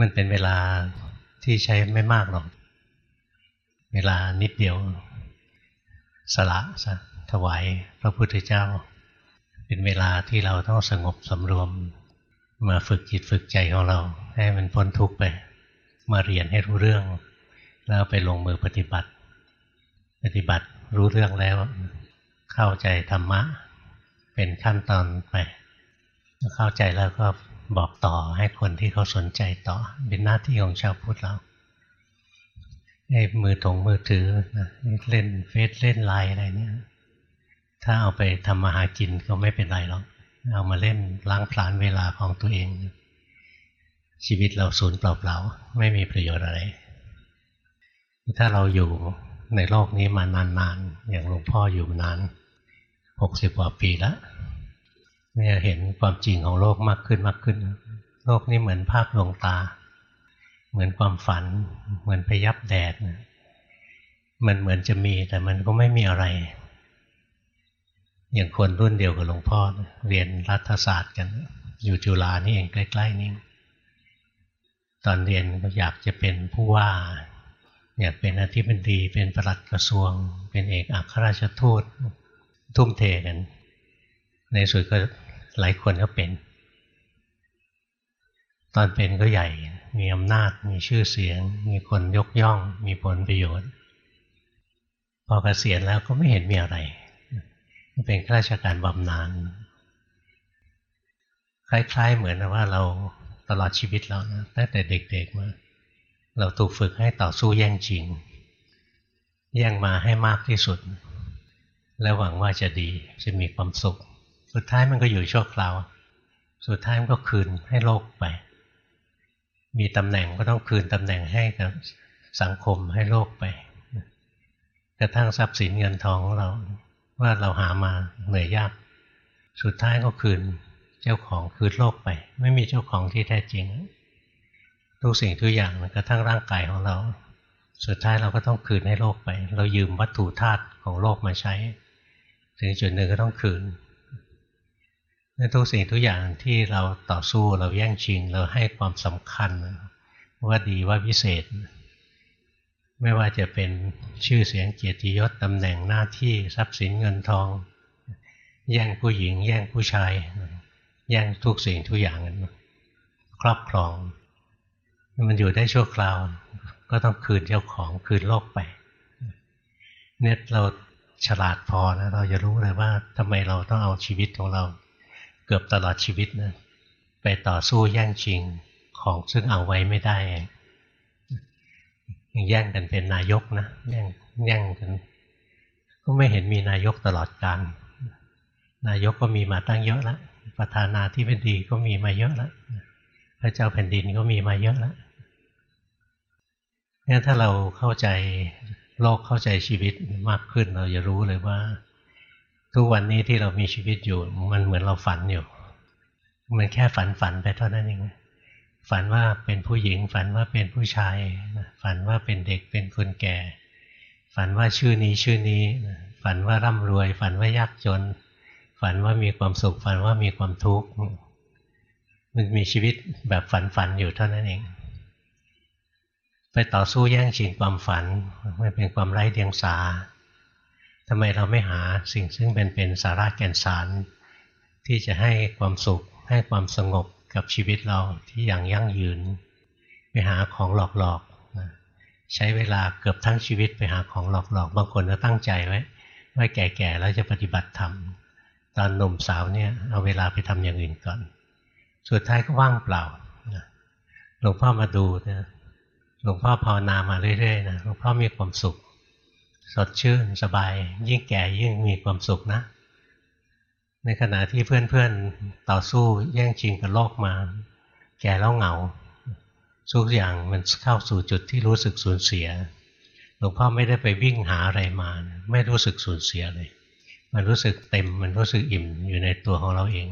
มันเป็นเวลาที่ใช้ไม่มากหรอก เวลานิดเดียว สละซะถวายพระพุทธเจ้า เป็นเวลาที่เราต้องสงบสำรวม มาฝึกจิตฝึกใจของเรา ให้มันพ้นทุกข์ไป มาเรียนให้รู้เรื่อง แล้วไปลงมือปฏิบัติ ปฏิบัติรู้เรื่องแล้ว เข้าใจธรรมะ เป็นขั้นตอนไป เข้าใจแล้วก็ บอกต่อให้คนที่เขาสนใจต่อ เป็นหน้าที่ของชาวพุทธเราไอ้มือถงมือถือเล่นเฟซเล่นไลน์อะไรเนี่ย ถ้าเอาไปทำมาหากินก็ไม่เป็นไรหรอกเอามาเล่นล้างผลาญเวลาของตัวเอง ชีวิตเราสูญเปล่าๆไม่มีประโยชน์อะไร ถ้าเราอยู่ในโลกนี้มานานๆ อย่างหลวงพ่ออยู่นานหกสิบกว่าปีแล้ว เนี่ยเห็นความจริงของโลกมากขึ้นมากขึ้น โลกนี้เหมือนภาพลวงตา เหมือนความฝัน เหมือนพยับแดดมันเหมือนจะมีแต่มันก็ไม่มีอะไร อย่างคนรุ่นเดียวกับหลวงพ่อเรียนรัฐศาสตร์กัน อยู่จุฬานี่เองใกล้ ๆ นี่ตอนเรียนก็อยากจะเป็นผู้ว่า อยากเป็นอธิบดี เป็นประหลัดกระทรวง เป็นเอกอัครราชทูต ทุ่มเทกัน ในสุดก็ หลายคนก็เป็น ตอนเป็นก็ใหญ่ มีอำนาจ มีชื่อเสียง มีคนยกย่อง มีผลประโยชน์ พอเกษียณแล้วก็ไม่เห็นมีอะไร เป็นข้าราชการบำนาญคล้ายๆเหมือนว่าเราตลอดชีวิตเรานะตั้งแต่เด็กๆมาเราถูกฝึกให้ต่อสู้แย่งจริง แย่งมาให้มากที่สุด แล้วหวังว่าจะดีจะมีความสุข สุดท้ายมันก็อยู่ชั่วคราว สุดท้ายมันก็คืนให้โลกไป มีตำแหน่งก็ต้องคืนตำแหน่งให้กับสังคมให้โลกไป กระทั่งทรัพย์สินเงินทองของเราว่าเราหามาเหนื่อยยาก สุดท้ายก็คืนเจ้าของคืนโลกไป ไม่มีเจ้าของที่แท้จริง ทุกสิ่งทุกอย่างกระทั่งร่างกายของเรา สุดท้ายเราก็ต้องคืนให้โลกไป เรายืมวัตถุธาตุของโลกมาใช้ ถึงจุดหนึ่งก็ต้องคืน ทุกสิ่งทุกอย่างที่เราต่อสู้เราแย่งชิง เราให้ความสำคัญว่าดีว่าพิเศษ ไม่ว่าจะเป็นชื่อเสียงเกียรติยศตำแหน่งหน้าที่ทรัพย์สินเงินทอง แย่งผู้หญิง แย่งผู้ชาย แย่งทุกสิ่งทุกอย่างครอบครอง มันอยู่ได้ชั่วคราว ก็ต้องคืนเจ้าของคืนโลกไปเนี่ยเราฉลาดพอนะเราจะรู้เลยว่าทำไมเราต้องเอาชีวิตของเรา เกือบตลอดชีวิตนะไปต่อสู้แย่งชิงของซึ่งเอาไว้ไม่ได้แย่งกันเป็นนายกนะแย่งแย่งกันก็ไม่เห็นมีนายกตลอดกาลนายกก็มีมาตั้งเยอะแล้วประธานาธิบดีก็มีมาเยอะแล้วพระเจ้าแผ่นดินก็มีมาเยอะแล้วงั้นถ้าเราเข้าใจโลกเข้าใจชีวิตมากขึ้นเราจะรู้เลยว่า ทุกวันนี้ที่เรามีชีวิตอยู่ มันเหมือนเราฝันอยู่ มันแค่ฝันฝันไปเท่านั้นเองฝันว่าเป็นผู้หญิง ฝันว่าเป็นผู้ชาย ฝันว่าเป็นเด็กเป็นคนแก่ ฝันว่าชื่อนี้ชื่อนี้ ฝันว่าร่ำรวย ฝันว่ายากจน ฝันว่ามีความสุข ฝันว่ามีความทุกข์มันมีชีวิตแบบฝันฝันอยู่เท่านั้นเอง ไปต่อสู้แย่งชิงความฝัน มันเป็นความไร้เดียงสา ทำไมเราไม่หาสิ่งซึ่งเป็นเป็นสาระแก่นสาร ที่จะให้ความสุข ให้ความสงบกับชีวิตเราที่อย่างยั่งยืน ไปหาของหลอกๆใช้เวลาเกือบทั้งชีวิตไปหาของหลอกๆ บางคนก็ตั้งใจไว้ว่าแก่ๆแล้วจะปฏิบัติธรรมตอนหนุ่มสาวเนี่ยเอาเวลาไปทำอย่างอื่นก่อน สุดท้ายก็ว่างเปล่าหลวงพ่อมาดูนะหลวงพ่อภาวนามาเรื่อยๆนะหลวงพ่อมีความสุข สดชื่นสบาย ยิ่งแก่ยิ่งมีความสุขนะ ในขณะที่เพื่อนๆต่อสู้แย่งชิงกับโลกมา แก่แล้วเหงาทุกอย่างมันเข้าสู่จุดที่รู้สึกสูญเสียหลวงพ่อไม่ได้ไปวิ่งหาอะไรมา ไม่รู้สึกสูญเสียเลย มันรู้สึกเต็มมันรู้สึกอิ่มอยู่ในตัวของเราเอง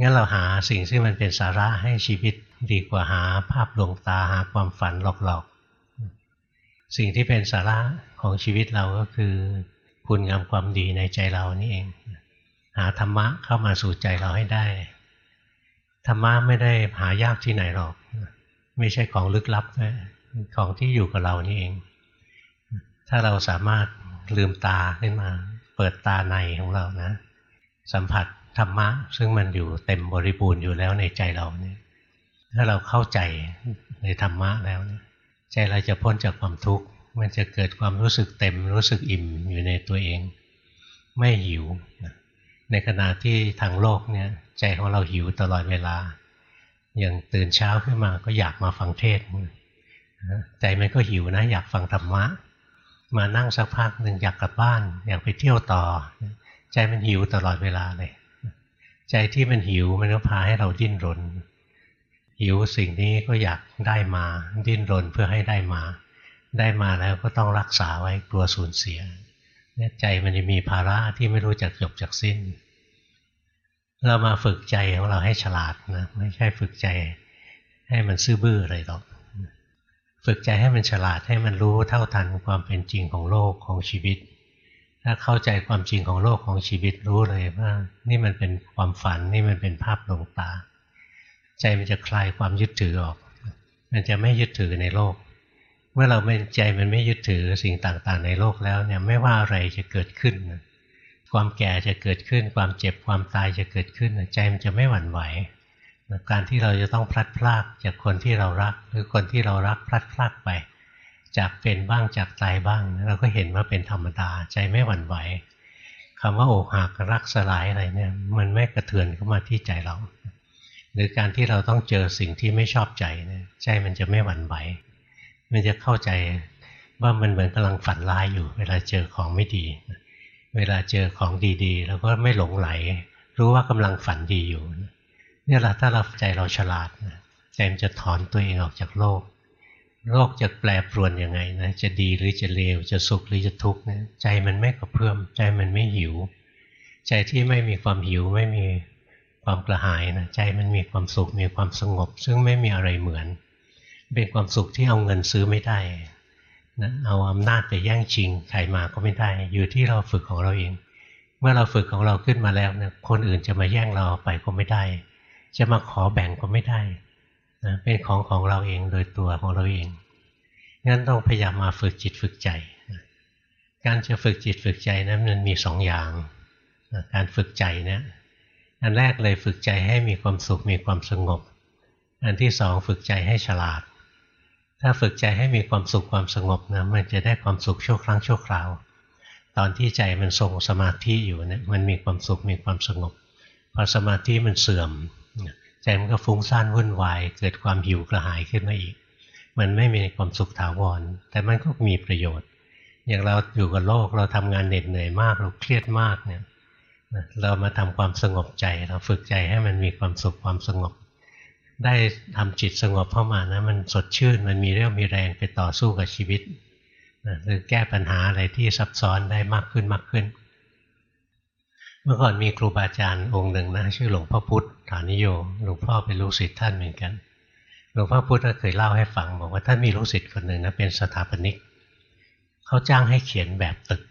งั้นเราหาสิ่งที่มันเป็นสาระให้ชีวิตดีกว่าหาภาพลวงตาหาความฝันหลอก สิ่งที่เป็นสาระของชีวิตเราก็คือ คุณงามความดีในใจเรานี่เอง หาธรรมะเข้ามาสู่ใจเราให้ได้ ธรรมะไม่ได้หายากที่ไหนหรอก ไม่ใช่ของลึกลับนะของที่อยู่กับเรานี่เอง ถ้าเราสามารถลืมตาขึ้นมา เปิดตาในของเรานะ สัมผัสธรรมะ ซึ่งมันอยู่เต็มบริบูรณ์อยู่แล้วในใจเราเนี่ยถ้าเราเข้าใจในธรรมะแล้วเนี่ย ใจเราจะพ้นจากความทุกข์ มันจะเกิดความรู้สึกเต็มรู้สึกอิ่มอยู่ในตัวเอง ไม่หิว ในขณะที่ทางโลกเนี่ยใจของเราหิวตลอดเวลา อย่างตื่นเช้าขึ้นมาก็อยากมาฟังเทศใจมันก็หิวนะ อยากฟังธรรมะ มานั่งสักพักหนึ่งอยากกลับบ้าน อยากไปเที่ยวต่อ ใจมันหิวตลอดเวลาเลย ใจที่มันหิวมันก็พาให้เราดิ้นรน หิวสิ่งนี้ก็อยากได้มาดิ้นรนเพื่อให้ได้มา ได้มาแล้วก็ต้องรักษาไว้กลัวสูญเสียใจมันจะมีภาระที่ไม่รู้จักจบจากสิ้น เรามาฝึกใจของเราให้ฉลาดนะไม่ใช่ฝึกใจให้มันซื่อบื้ออะไรหรอกฝึกใจให้มันฉลาดให้มันรู้เท่าทันความเป็นจริงของโลกของชีวิต ถ้าเข้าใจความจริงของโลกของชีวิตรู้เลยว่า นี่มันเป็นความฝันนี่มันเป็นภาพลวงตา ใจมันจะคลายความยึดถือออก มันจะไม่ยึดถือในโลก เมื่อเราไม่ใจมันไม่ยึดถือสิ่งต่างๆ ในโลกแล้วเนี่ยไม่ว่าอะไรจะเกิดขึ้น ความแก่จะเกิดขึ้น ความเจ็บความตายจะเกิดขึ้น ใจมันจะไม่หวั่นไหวการที่เราจะต้องพลัดพรากจากคนที่เรารัก หรือคนที่เรารักพลัดพรากไป จากเป็นบ้างจากตายบ้าง เราก็เห็นว่าเป็นธรรมดา ใจไม่หวั่นไหวคำว่าอกหักรักสลายอะไรเนี่ย มันไม่กระเทือนเข้ามาที่ใจเรา หรือการที่เราต้องเจอสิ่งที่ไม่ชอบใจเนี่ยใจมันจะไม่หวั่นไหวมันจะเข้าใจว่ามันเหมือนกำลังฝันร้ายอยู่ เวลาเจอของไม่ดี เวลาเจอของดีๆ แล้วก็ไม่หลงไหล รู้ว่ากำลังฝันดีอยู่ เนี่ยแหละถ้าเราใจเราฉลาดใจมันจะถอนตัวเองออกจากโลก โลกจะแปรปรวนยังไงนะจะดีหรือจะเลวจะสุขหรือจะทุกข์นะใจมันไม่กระเพื่อมใจมันไม่หิว ใจที่ไม่มีความหิวไม่มี ความกระหายนะใจมันมีความสุขมีความสงบ ซึ่งไม่มีอะไรเหมือน เป็นความสุขที่เอาเงินซื้อไม่ได้นะเอาอำนาจไปแย่งชิงใครมาก็ไม่ได้ อยู่ที่เราฝึกของเราเอง เมื่อเราฝึกของเราขึ้นมาแล้วเนี่ยคนอื่นจะมาแย่งเราไปก็ไม่ได้ จะมาขอแบ่งก็ไม่ได้นะเป็นของของเราเองโดยตัวของเราเองงั้นต้องพยายามมาฝึกจิตฝึกใจ การจะฝึกจิตฝึกใจนะั้นมันมีสองอย่าง การฝึกใจเนี่ย อันแรกเลยฝึกใจให้มีความสุขมีความสงบ อันที่สองฝึกใจให้ฉลาด ถ้าฝึกใจให้มีความสุขความสงบนะมันจะได้ความสุขชั่วครั้งชั่วคราว ตอนที่ใจมันทรงสมาธิอยู่เนี่ยมันมีความสุขมีความสงบ พอสมาธิมันเสื่อม ใจมันก็ฟุ้งซ่านวุ่นวาย เกิดความหิวกระหายขึ้นมาอีก มันไม่มีความสุขถาวร แต่มันก็มีประโยชน์ อย่างเราอยู่กับโลกเราทำงานเหน็ดเหนื่อยมากเราเครียดมากเนี่ย เรามาทำความสงบใจ เราฝึกใจให้มันมีความสุขความสงบ ได้ทำจิตสงบเข้ามานะ มันสดชื่น มันมีเรี่ยวมีแรงไปต่อสู้กับชีวิตนะหรือแก้ปัญหาอะไรที่ซับซ้อนได้มากขึ้นมากขึ้น เมื่อก่อนมีครูบาอาจารย์องค์หนึ่งนะชื่อหลวงพ่อพุธฐานิโยหลวงพ่อเป็นลูกศิษย์ท่านเหมือนกันหลวงพ่อพุธก็เคยเล่าให้ฟังบอกว่าท่านมีลูกศิษย์คนหนึ่งนะเป็นสถาปนิกเขาจ้างให้เขียนแบบตึก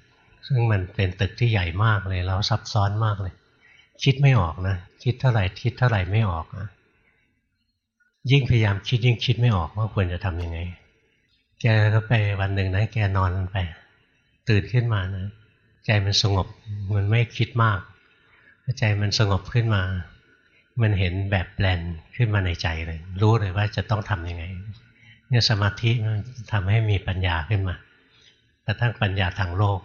ซึ่งมันเป็นตึกที่ใหญ่มากเลยแล้วซับซ้อนมากเลย คิดไม่ออกนะ คิดเท่าไหร่คิดเท่าไหร่ไม่ออกนะยิ่งพยายามคิดยิ่งคิดไม่ออกว่าควรจะทํำยังไง แกก็ไปวันหนึ่งนะแกนอนไป ตื่นขึ้นมานะใจมันสงบมันไม่คิดมากใจมันสงบขึ้นมา มันเห็นแบบแปลนขึ้นมาในใจเลย รู้เลยว่าจะต้องทํำยังไงเนี่ยสมาธิมันทำให้มีปัญญาขึ้นมากระทั่งปัญญาทางโลก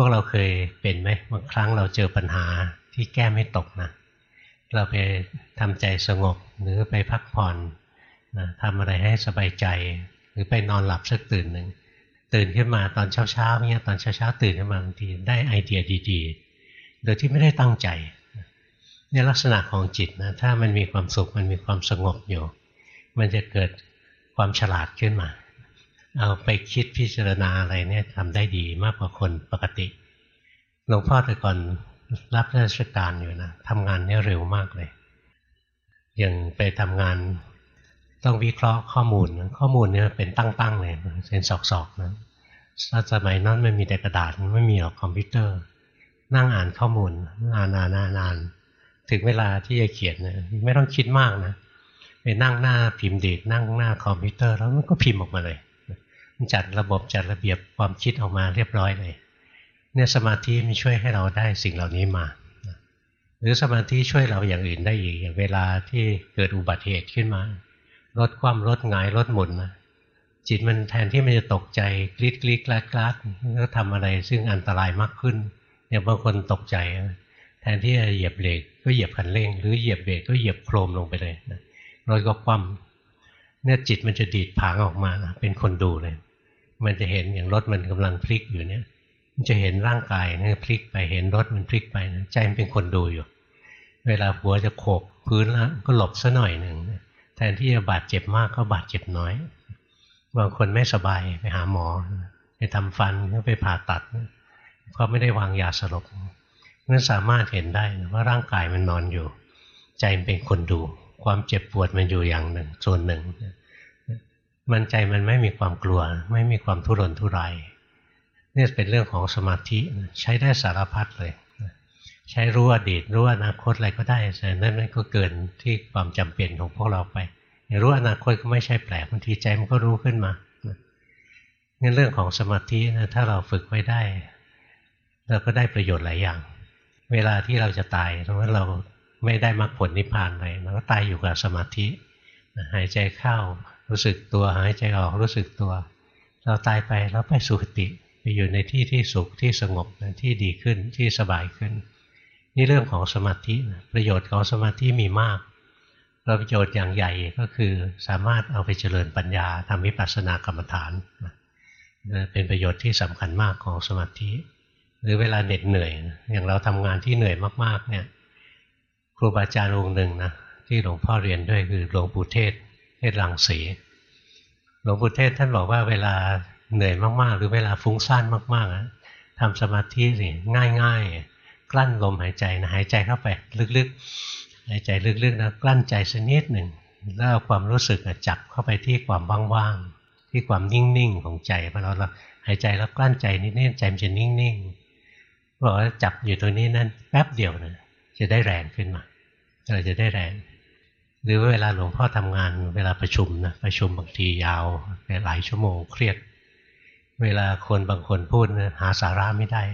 วกเราเคยเป็นไหมบางครั้งเราเจอปัญหาที่แก้ไม่ตกนะเราไปทำใจสงบหรือไปพักผ่อนนะทำอะไรให้สบายใจ หรือไปนอนหลับสักตื่นหนึ่งตื่นขึ้นมาตอนเช้าเช้าเนี่ยตอนเช้าเช้าตื่นขึ้นมาบางทีได้ไอเดียดีๆ โดยที่ไม่ได้ตั้งใจเนี่ยลักษณะของจิตนะถ้ามันมีความสุขมันมีความสงบอยู่ มันจะเกิดความฉลาดขึ้นมา เอาไปคิดพิจารณาอะไรเนี่ยทำได้ดีมากกว่าคนปกติ หลวงพ่อแต่ก่อนรับราชการอยู่นะทำงานเนี่ยเร็วมากเลย อย่างไปทำงานต้องวิเคราะห์ข้อมูล ข้อมูลเนี่ยเป็นตั้งๆเลยเป็นสอกๆนะสมัยนั้นไม่มีแต่กระดาษไม่มีหรอกคอมพิวเตอร์ นั่งอ่านข้อมูลนานๆนานถึงเวลาที่จะเขียนนะไม่ต้องคิดมากนะไปนั่งหน้าพิมพ์ดีดนั่งหน้าคอมพิวเตอร์แล้วมันก็พิมพ์ออกมาเลย จัดระบบจัดระเบียบความคิดออกมาเรียบร้อยเลย เนี่ยสมาธิมันช่วยให้เราได้สิ่งเหล่านี้มาหรือสมาธิช่วยเราอย่างอื่นได้อีกอย่างเวลาที่เกิดอุบัติเหตุขึ้นมาลดความลดหงายลดหมุนนะจิตมันแทนที่มันจะตกใจกรีดกรีดกลาดกลาดก็ทำอะไรซึ่งอันตรายมากขึ้นอย่างบางคนตกใจ แทนที่จะเหยียบเบรกก็เหยียบคันเร่ง หรือเหยียบเบรกก็เหยียบโครมลงไปเลยนะรถก็คว่ำเนี่ยจิตมันจะดีดผางออกมานะเป็นคนดูเลย มันจะเห็นอย่างรถมันกำลังพลิกอยู่เนี่ยมันจะเห็นร่างกายนี่พลิกไปเห็นรถมันพลิกไปนะใจมันเป็นคนดูอยู่ เวลาหัวจะโขกพื้นแล้วก็หลบซะหน่อยหนึ่งแทนที่จะบาดเจ็บมากก็บาดเจ็บน้อยบางคนไม่สบายไปหาหมอ ไปทำฟันก็ไปผ่าตัดก็ไม่ได้วางยาสลบนั่นสามารถเห็นได้ว่าร่างกายมันนอนอยู่ ใจมันเป็นคนดู ความเจ็บปวดมันอยู่อย่างหนึ่งส่วนหนึ่ง มันใจมันไม่มีความกลัว ไม่มีความทุรนทุรายนี่เป็นเรื่องของสมาธิใช้ได้สารพัดเลย ใช้รู้อดีตรู้อนาคตอะไรก็ได้แต่นั่นก็เกินที่ความจำเป็นของพวกเราไปรู้อนาคตก็ไม่ใช่แปลกบางทีใจมันก็รู้ขึ้นมางั้นเรื่องของสมาธินะถ้าเราฝึกไว้ได้ เราก็ได้ประโยชน์หลายอย่าง เวลาที่เราจะตายเพราะว่าเราไม่ได้มรรคผลนิพพานไปเราก็ตายอยู่กับสมาธิหายใจเข้า รู้สึกตัวหายใจออกรู้สึกตัว เราตายไปแล้วไปสุคติไปอยู่ในที่ที่สุขที่สงบที่ดีขึ้นที่สบายขึ้น นี่เรื่องของสมาธิประโยชน์ของสมาธิมีมากประโยชน์อย่างใหญ่ก็คือสามารถเอาไปเจริญปัญญาทำวิปัสสนากรรมฐาน เป็นประโยชน์ที่สำคัญมากของสมาธิ หรือเวลาเหน็ดเหนื่อย อย่างเราทำงานที่เหนื่อยมากๆเนี่ยครูบาอาจารย์องค์หนึ่งนะที่หลวงพ่อเรียนด้วยคือหลวงปู่เทศ เทศรังสีหลวงปู่เทศท่านบอกว่าเวลาเหนื่อยมากๆ หรือเวลาฟุ้งซ่านมากๆทำสมาธิสิง่ายๆ กลั้นลมหายใจนะหายใจเข้าไปลึกๆหายใจลึกๆนะกลั้นใจสักนิดหนึ่งแล้วเอาความรู้สึกจับเข้าไปที่ความว่างๆที่ความนิ่งๆของใจพอเราหายใจแล้วกลั้นใจนิดๆใจมันจะนิ่งๆบอกว่าจับอยู่ตรงนี้นั่นแป๊บเดียวนะจะได้แรงขึ้นมาเราจะได้แรง หรือเวลาหลวงพ่อทำงานเวลาประชุมนะประชุมบางทียาวหลายชั่วโมงเครียด เวลาคนบางคนพูดนะหาสาระไม่ได้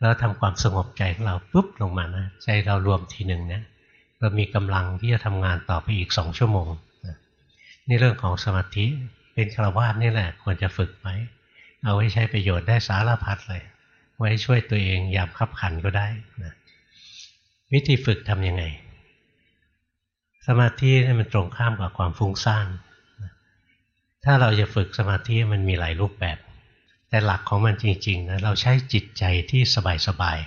แล้วทำความสงบใจของเราปุ๊บลงมานะใจเรารวมทีหนึ่งเนะเรามีกำลังที่จะทำงานต่อไปอีกสองชั่วโมงนี่เรื่องของสมาธิเป็นคารวะนี่แหละควรจะฝึกไว้เอาไว้ใช้ประโยชน์ได้สารพัดเลย ไว้ช่วยตัวเองยามขับขันก็ได้นะวิธีฝึกทำยังไง มาธินี่มันตรงข้ามกับความฟุ้งซ่านถ้าเราจะฝึกสมาธิมันมีหลายรูปแบบ แต่หลักของมันจริงๆนะเราใช้จิตใจที่สบาย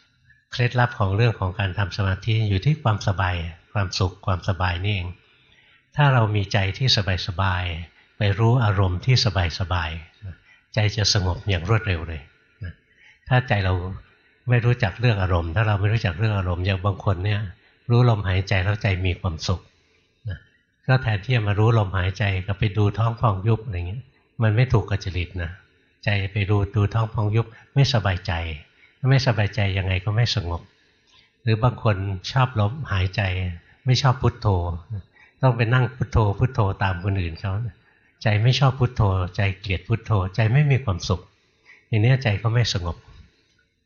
ๆเคล็ดลับของเรื่องของการทำสมาธิอยู่ที่ความสบาย ความสุขความสบายนี่เอง ถ้าเรามีใจที่สบายสบายไปรู้อารมณ์ที่สบายสบายใจจะสงบอย่างรวดเร็วเลยถ้าใจเราไม่รู้จักเรื่องอารมณ์ ถ้าเราไม่รู้จักเรื่องอารมณ์อย่างบางคนเนี่ย รู้ลมหายใจแล้วใจมีความสุขก็แทนที่จะมารู้ลมหายใจก็ไปดูท้องพองยุบอะไรเงี้ย มันไม่ถูกกัจจริตนะใจไปดูดูท้องพองยุบไม่สบายใจ ไม่สบายใจยังไงก็ไม่สงบ หรือบางคนชอบลมหายใจ ไม่ชอบพุทโธ ต้องไปนั่งพุทโธ พุทโธตามคนอื่นเขาใจไม่ชอบพุทโธ ใจเกลียดพุทโธ ใจไม่มีความสุข อย่างนี้ใจก็ไม่สงบ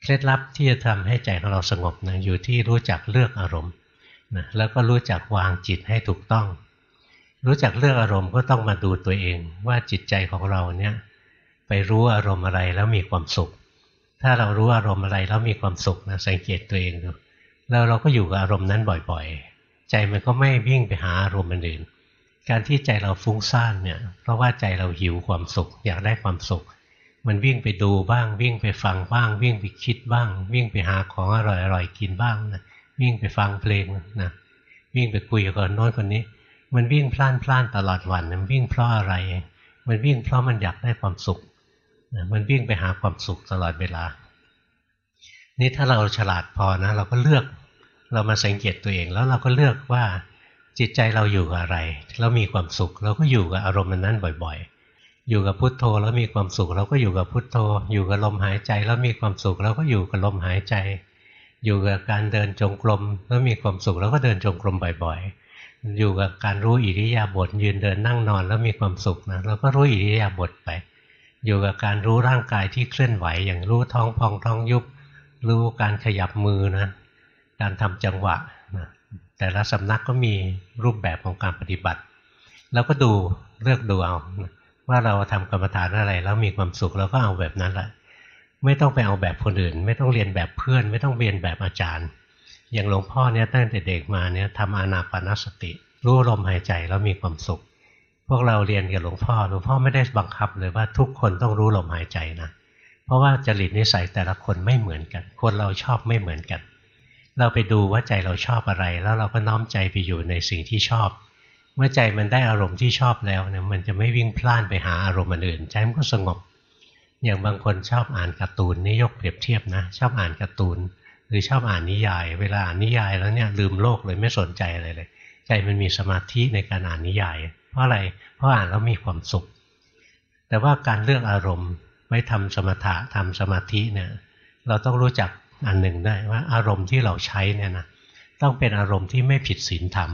เคล็ดลับที่จะทำให้ใจของเราสงบนะอยู่ที่รู้จักเลือกอารมณ์ นะแล้วก็รู้จักวางจิตให้ถูกต้อง รู้จักเลือกอารมณ์ก็ต้องมาดูตัวเอง ว่าจิตใจของเราเนี่ยไปรู้อารมณ์อะไรแล้วมีความสุข ถ้าเรารู้อารมณ์อะไรแล้วมีความสุขนะสังเกตตัวเองดูแล้วเราก็อยู่กับอารมณ์นั้นบ่อยๆ ใจมันก็ไม่วิ่งไปหาอารมณ์อื่น การที่ใจเราฟุ้งซ่านเนี่ย เพราะว่าใจเราหิวความสุข อยากได้ความสุข มันวิ่งไปดูบ้าง วิ่งไปฟังบ้าง วิ่งไปคิดบ้าง วิ่งไปหาของอร่อยๆกินบ้างนะ วิ่งไปฟังเพลงนะวิ่งไปคุยกับคนโน้นคนนี้ มันวิ่งพล่านพล่านตลอดวันมันวิ่งเพราะอะไร มันวิ่งเพราะมันอยากได้ความสุขมันวิ่งไปหาความสุขตลอดเวลา นี่ถ้าเราฉลาดพอนะ เราก็เลือกเรามาสังเกตตัวเองแล้วเราก็เลือกว่าจิตใจเราอยู่กับอะไรแล้วมีความสุข เราก็อยู่กับอารมณ์นั้นบ่อย ๆ อยู่กับพุทโธแล้วมีความสุข เราก็อยู่กับพุทโธ อยู่กับลมหายใจแล้วมีความสุข เราก็อยู่กับลมหายใจ อยู่กับการเดินจงกรมแล้วมีความสุขแล้วก็เดินจงกรมบ่อย ๆ อยู่กับการรู้อิริยาบถยืนเดินนั่งนอนแล้วมีความสุขนะเราก็รู้อิริยาบถไป อยู่กับการรู้ร่างกายที่เคลื่อนไหว อย่างรู้ท้องพองท้องยุบ รู้การขยับมือนะการทำจังหวะนะแต่ละสำนักก็มีรูปแบบของการปฏิบัติ แล้วก็ดูเลือกดูเอาว่าเราทำกรรมฐานอะไรแล้วมีความสุขเราก็เอาแบบนั้นแหละ ไม่ต้องไปเอาแบบคนอื่น ไม่ต้องเรียนแบบเพื่อน ไม่ต้องเรียนแบบอาจารย์ อย่างหลวงพ่อเนี่ยตั้งแต่เด็กมาเนี่ยทำอานาปานสติ รู้ลมหายใจแล้วมีความสุข พวกเราเรียนกับหลวงพ่อหลวงพ่อไม่ได้บังคับเลยว่าทุกคนต้องรู้ลมหายใจนะเพราะว่าจริตนิสัยแต่ละคนไม่เหมือนกัน คนเราชอบไม่เหมือนกัน เราไปดูว่าใจเราชอบอะไร แล้วเราก็น้อมใจไปอยู่ในสิ่งที่ชอบ เมื่อใจมันได้อารมณ์ที่ชอบแล้วเนี่ยมันจะไม่วิ่งพล่านไปหาอารมณ์อื่นใจมันก็สงบ อย่างบางคนชอบอ่านการ์ตูนนี่ยกเปรียบเทียบนะ ชอบอ่านการ์ตูน หรือชอบอ่านนิยาย เวลาอ่านนิยายแล้วเนี่ยลืมโลกเลยไม่สนใจอะไรเลย ใจมันมีสมาธิในการอ่านนิยาย เพราะอะไรเพราะอ่านแล้วมีความสุข แต่ว่าการเลือกอารมณ์ไว้ทำสมถะทำสมาธิเนี่ยเราต้องรู้จักอันหนึ่งได้ว่าอารมณ์ที่เราใช้เนี่ยนะต้องเป็นอารมณ์ที่ไม่ผิดศีลธรรม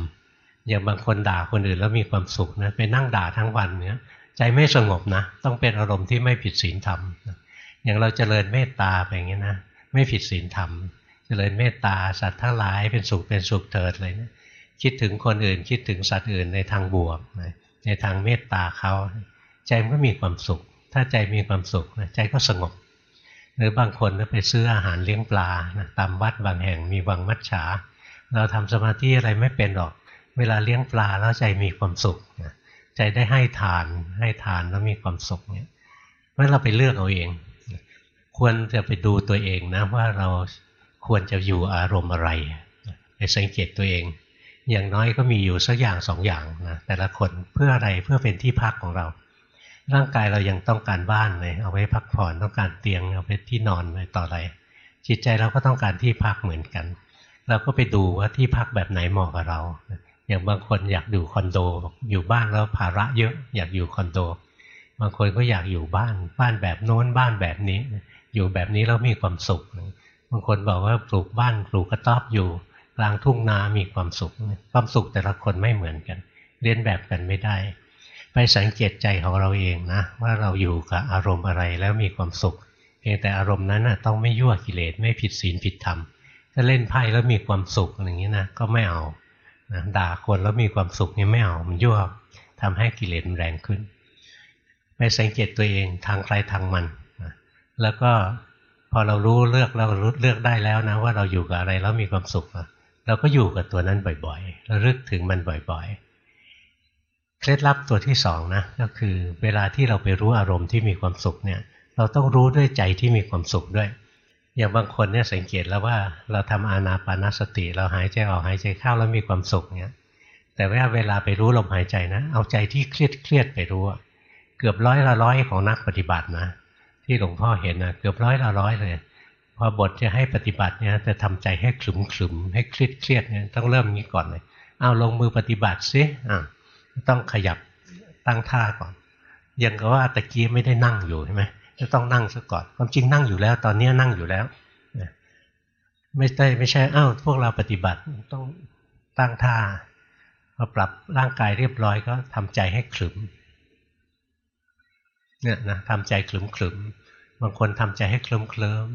อย่างบางคนด่าคนอื่นแล้วมีความสุขนะไปนั่งด่าทั้งวันเนี่ย ใจไม่สงบนะ ต้องเป็นอารมณ์ที่ไม่ผิดศีลธรรม อย่างเราเจริญเมตตาไปอย่างนี้นะ ไม่ผิดศีลธรรมเจริญเมตตาสัตว์ทั้งหลายเป็นสุขเป็นสุขเถิดเลยนะคิดถึงคนอื่นคิดถึงสัตว์อื่นในทางบวก ในทางเมตตาเขา ใจมันก็มีความสุข ถ้าใจมีความสุขใจก็สงบ หรือบางคนไปซื้ออาหารเลี้ยงปลานะตามวัดบางแห่งมีวังมัจฉาเราทำสมาธิอะไรไม่เป็นหรอก เวลาเลี้ยงปลาแล้วใจมีความสุขนะ ใจได้ให้ทานให้ทานแล้วมีความสุขเนี่ยเมื่อเราไปเลือกเอาเอง ควรจะไปดูตัวเองนะว่าเราควรจะอยู่อารมณ์อะไรไปสังเกตตัวเอง อย่างน้อยก็มีอยู่สักอย่างสองอย่างนะแต่ละคนเพื่ออะไรเพื่อเป็นที่พักของเรา ร่างกายเรายังต้องการบ้านเลยเอาไว้พักผ่อนต้องการเตียงเอาไปที่นอนไปต่ออะไร จิตใจเราก็ต้องการที่พักเหมือนกัน เราก็ไปดูว่าที่พักแบบไหนเหมาะกับเรา อย่างบางคนอยากอยู่คอนโด อยู่บ้านแล้วภาระเยอะอยากอยู่คอนโด บางคนก็อยากอยู่บ้านบ้านแบบโน้นบ้านแบบนี้ อยู่แบบนี้แล้วมีความสุข บางคนบอกว่าปลูกบ้านปลูกกระต๊อบอยู่กลางทุ่งนามีความสุข ความสุขแต่ละคนไม่เหมือนกัน เรียนแบบกันไม่ได้ ไปสังเกตใจของเราเองนะว่าเราอยู่กับอารมณ์อะไรแล้วมีความสุขเพียงแต่อารมณ์นั้นนะต้องไม่ยั่วกิเลสไม่ผิดศีลผิดธรรมถ้าเล่นไพ่แล้วมีความสุขอย่างนี้นะก็ไม่เอา นะด่าคนแล้วมีความสุขนี่ไม่เอามันยั่วทำให้กิเลสแรงขึ้นไปสังเกตตัวเองทางใครทางมันนะแล้วก็พอเรารู้เลือกเราเลือกได้แล้วนะว่าเราอยู่กับอะไรแล้วมีความสุขนะเราก็อยู่กับตัวนั้นบ่อยๆเราลึกถึงมันบ่อยๆ เคล็ดลับตัวที่สองนะก็คือเวลาที่เราไปรู้อารมณ์ที่มีความสุขเนี่ยเราต้องรู้ด้วยใจที่มีความสุขด้วย อย่างบางคนเนี่ยสังเกตแล้วว่าเราทำอานาปานสติ เราหายใจออกหายใจเข้าแล้วมีความสุขเนี่ยแต่ว่าเวลาไปรู้ลมหายใจนะ เอาใจที่เครียดเครียดไปรู้เกือบร้อยละร้อยของนักปฏิบัตินะ ที่หลวงพ่อเห็นนะเกือบร้อยละร้อยเลยพอบทจะให้ปฏิบัติเนี่ยจะทำใจให้ขลุ่มขลุ่มให้เครียดเครียดเนี่ยต้องเริ่มนี้ก่อนเลยเอาลงมือปฏิบัติซิอ่าต้องขยับตั้งท่าก่อน ยังกับว่าตะกี้ไม่ได้นั่งอยู่ใช่ไหม จะต้องนั่งซะก่อน ความจริงนั่งอยู่แล้ว ตอนนี้นั่งอยู่แล้วไม่ได้ไม่ใช่อ้าวพวกเราปฏิบัติต้องตั้งท่าพอปรับร่างกายเรียบร้อยก็ทำใจให้ขลึมเนี่ยนะทำใจขลึมขลึมบางคนทำใจให้เคลิ้มเคลิ้ม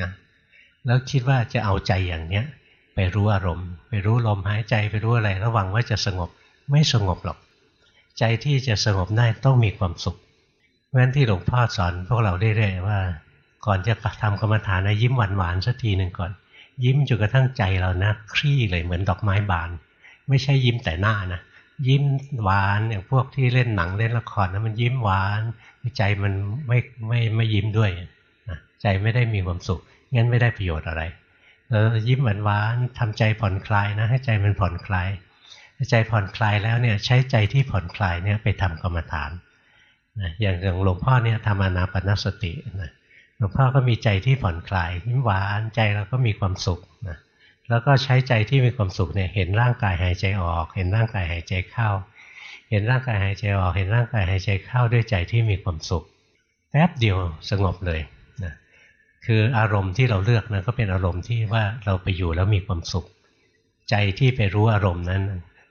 นะแล้วคิดว่าจะเอาใจอย่างเนี้ย ไปรู้อารมณ์ ไปรู้ลมหายใจไปรู้อะไร ระวังว่าจะสงบไม่สงบหรอก ใจที่จะสงบได้ต้องมีความสุข เพราะฉะนั้นที่หลวงพ่อสอนพวกเราเรื่อยๆว่า ก่อนจะทำกรรมฐานนะยิ้มหวานๆสักทีหนึ่งก่อน ยิ้มจนกระทั่งใจเรานะคลี่เลยเหมือนดอกไม้บาน ไม่ใช่ยิ้มแต่หน้านะยิ้มหวานอย่างพวกที่เล่นหนังเล่นละครนะมันยิ้มหวานใจมันไม่ไม่ไม่ยิ้มด้วยใจไม่ได้มีความสุขงั้นไม่ได้ประโยชน์อะไรเออยิ้มหวานหวานทำใจผ่อนคลายนะ ให้ใจมันผ่อนคลายใจผ่อนคลายแล้วเนี่ยใช้ใจที่ผ่อนคลายเนี่ยไปทำกรรมฐาน นะอย่างอย่างหลวงพ่อเนี่ยทำอนาปนสตินะหลวงพ่อก็มีใจที่ผ่อนคลายยิ้มหวานใจเราก็มีความสุขนะแล้วก็ใช้ใจที่มีความสุขเนี่ยเห็นร่างกายหายใจออก เห็นร่างกายหายใจเข้า เห็นร่างกายหายใจออก เห็นร่างกายหายใจเข้าด้วยใจที่มีความสุขแป๊บเดียวสงบเลยนะคืออารมณ์ที่เราเลือกนะก็เป็นอารมณ์ที่ว่าเราไปอยู่แล้วมีความสุข ใจที่ไปรู้อารมณ์นั้น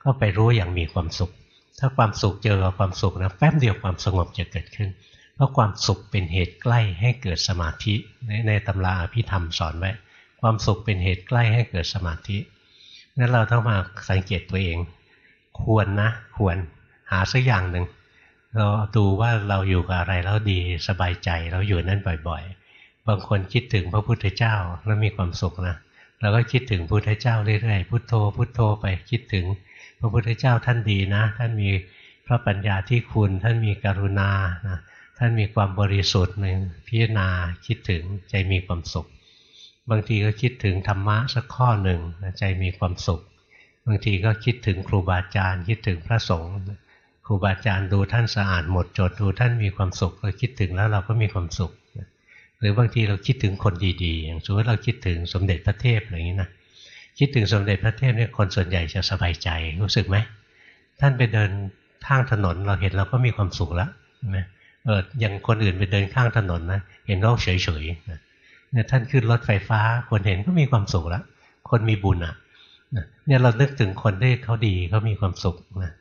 ก็ไปรู้อย่างมีความสุข ถ้าความสุขเจอกับความสุขนะแป๊บเดียวความสงบจะเกิดขึ้น เพราะความสุขเป็นเหตุใกล้ให้เกิดสมาธิในในตำราอภิธรรมสอนไว้ความสุขเป็นเหตุใกล้ให้เกิดสมาธิงั้นเราต้องมาสังเกตตัวเอง ควรนะ ควรหาสักอย่างหนึ่งเราดูว่าเราอยู่กับอะไรแล้วดีสบายใจเราอยู่นั่นบ่อย ๆ บางคนคิดถึงพระพุทธเจ้าแล้วมีความสุขนะเราก็คิดถึงพุทธเจ้าเรื่อยๆพุทโธพุทโธไปคิดถึง พระพุทธเจ้าท่านดีนะ ท่านมีพระปัญญาที่คุณ ท่านมีกรุณานะท่านมีความบริสุทธิ์หนึ่งพิจารณาคิดถึงใจมีความสุข บางทีก็คิดถึงธรรมะสักข้อหนึ่งใจมีความสุข บางทีก็คิดถึงครูบาอาจารย์คิดถึงพระสงฆ์ครูบาอาจารย์ดูท่านสะอาดหมดจดดูท่านมีความสุขเราคิดถึงแล้วเราก็มีความสุข หรือบางทีเราคิดถึงคนดีๆ อย่างสมมติเราคิดถึงสมเด็จพระเทพอะไรอย่างนี้นะ คิดถึงสมเด็จพระเทพเนี่ยคนส่วนใหญ่จะสบายใจรู้สึกไหมท่านไปเดินข้างถนนเราเห็นเราก็มีความสุขแล้วใช่ไหมเอออย่างคนอื่นไปเดินข้างถนนนะเห็นเราเฉยๆเนี่ยท่านขึ้นรถไฟฟ้า คนเห็นก็มีความสุขแล้วคนมีบุญอะเนี่ยเรานึกถึงคนที่เขาดีเขามีความสุขนะ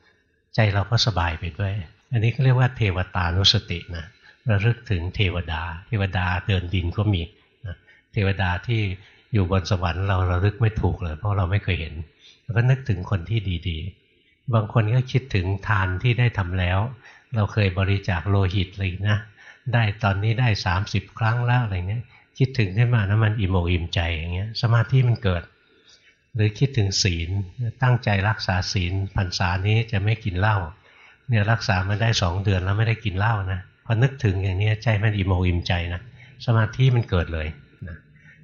ใจเราก็สบายไปด้วย อันนี้เขาเรียกว่าเทวตานุสตินะระลึกถึงเทวดา เทวดาเดินดินก็มีนะเทวดาที่ อยู่บนสวรรค์เราเราลึกไม่ถูกเลย เพราะเราไม่เคยเห็นเราก็นึกถึงคนที่ดีๆ บางคนก็คิดถึงทานที่ได้ทำแล้ว เราเคยบริจาคโลหิตเลยนะ ได้ตอนนี้ได้ 30 ครั้งแล้วอะไรเงี้ยคิดถึงขึ้นมานะมันอิ่มอกอิ่มใจอย่างเงี้ยสมาธิมันเกิด หรือคิดถึงศีลตั้งใจรักษาศีลพรรษานี้จะไม่กินเหล้าเนี่ยรักษามาได้สองเดือนแล้วไม่ได้กินเหล้านะพอนึกถึงอย่างนี้ใจมันอิ่มอกอิ่มใจนะสมาธิมันเกิดเลย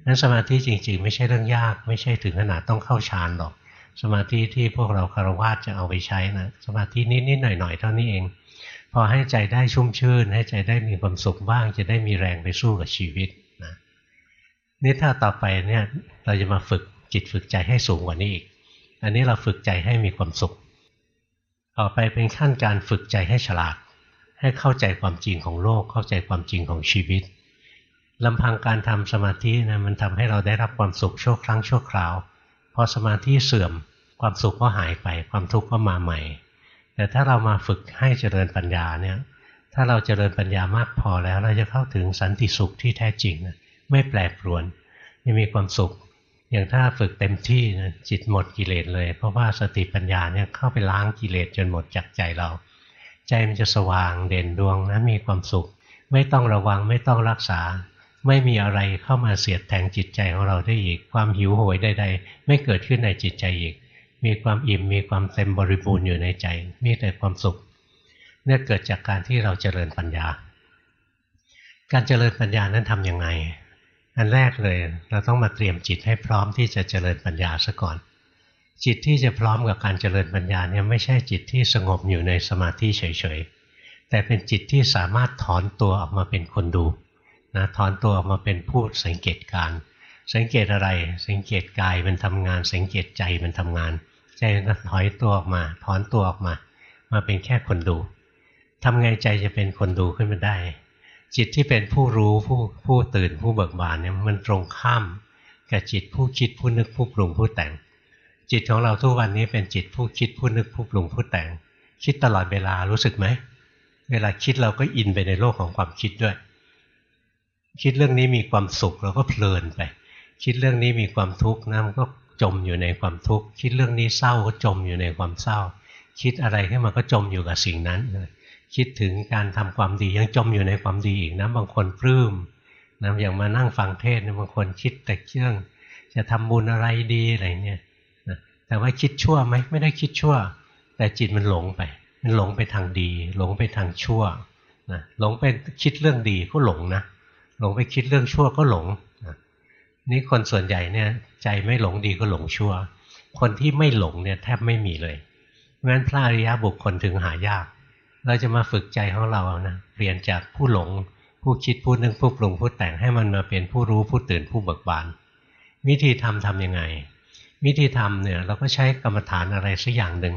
นั้นสมาธิจริง ๆ ไม่ใช่เรื่องยาก ไม่ใช่ถึงขนาดต้องเข้าฌานหรอก สมาธิที่พวกเราคารวะจะเอาไปใช้นะสมาธินิดๆหน่อยๆเท่านี้เอง พอให้ใจได้ชุ่มชื่น ให้ใจได้มีความสุขบ้าง จะได้มีแรงไปสู้กับชีวิตนะนี่ถ้าต่อไปเนี่ยเราจะมาฝึกจิตฝึกใจให้สูงกว่านี้อีก อันนี้เราฝึกใจให้มีความสุข ต่อไปเป็นขั้นการฝึกใจให้ฉลาด ให้เข้าใจความจริงของโลก เข้าใจความจริงของชีวิต ลำพังการทำสมาธินะมันทำให้เราได้รับความสุขชั่วครั้งชั่วคราวพอสมาธิเสื่อมความสุขก็หายไป ความทุกข์ก็มาใหม่ แต่ถ้าเรามาฝึกให้เจริญปัญญาเนี่ยถ้าเราเจริญปัญญามากพอแล้ว เราจะเข้าถึงสันติสุขที่แท้จริงนะไม่แปรปรวนจะมีความสุข อย่างถ้าฝึกเต็มที่นะจิตหมดกิเลสเลย เพราะว่าสติปัญญาเนี่ยเข้าไปล้างกิเลสจนหมดจากใจเรา ใจมันจะสว่างเด่นดวงนะมีความสุข ไม่ต้องระวังไม่ต้องรักษา ไม่มีอะไรเข้ามาเสียดแทงจิตใจของเราได้อีก ความหิวโหยใดๆ ไม่เกิดขึ้นในจิตใจอีก มีความอิ่มมีความเต็มบริบูรณ์อยู่ในใจ มีแต่ความสุขเนี่ยเกิดจากการที่เราเจริญปัญญา การเจริญปัญญานั้นทำยังไง อันแรกเลยเราต้องมาเตรียมจิตให้พร้อมที่จะเจริญปัญญาซะก่อน จิตที่จะพร้อมกับการเจริญปัญญาเนี่ยไม่ใช่จิตที่สงบอยู่ในสมาธิเฉยๆแต่เป็นจิตที่สามารถถอนตัวออกมาเป็นคนดู นะถอนตัวออกมาเป็นผู้สังเกตการ สังเกตอะไร สังเกตกายมันทำงาน สังเกตใจมันทำงาน ใจมันถอยตัวออกมา ถอนตัวออกมา มาเป็นแค่คนดูทำไงใจจะเป็นคนดูขึ้นมาได้ จิตที่เป็นผู้รู้ผู้ผู้ตื่นผู้เบิกบานเนี่ยมันตรงข้ามกับจิตผู้คิดผู้นึกผู้ปรุงผู้แต่ง จิตของเราทุกวันนี้เป็นจิตผู้คิดผู้นึกผู้ปรุงผู้แต่ง คิดตลอดเวลารู้สึกไหมเวลาคิดเราก็อินไปในโลกของความคิดด้วย คิดเรื่องนี้มีความสุขเราก็เพลินไป คิดเรื่องนี้มีความทุกข์นะมันก็จมอยู่ในความทุกข์คิดเรื่องนี้เศร้าก็จมอยู่ในความเศร้า คิดอะไรขึ้นมาก็จมอยู่กับสิ่งนั้นคิดถึงการทำความดียังจมอยู่ในความดีอีกนะบางคนปลื้มนะอย่างมานั่งฟังเทศนะบางคนคิดแต่เรื่อง จะทำบุญอะไรดีอะไรเนี่ยนะแต่ว่าคิดชั่วไหมไม่ได้คิดชั่ว แต่จิตมันหลงไป มันหลงไปทางดี หลงไปทางชั่วนะหลงไปคิดเรื่องดีก็หลงนะ หลงไปคิดเรื่องชั่วก็หลงนี่คนส่วนใหญ่เนี่ยใจไม่หลงดีก็หลงชั่ว คนที่ไม่หลงเนี่ยแทบไม่มีเลยเพราะฉะนั้นพระอริยบุคคลถึงหายาก เราจะมาฝึกใจของเรานะเปลี่ยนจากผู้หลง ผู้คิดผู้นึกผู้ปรุงผู้แต่งให้มันมาเป็นผู้รู้ผู้ตื่นผู้เบิกบาน วิธีทำทำยังไง วิธีทำเนี่ยเราก็ใช้กรรมฐานอะไรสักอย่างหนึ่ง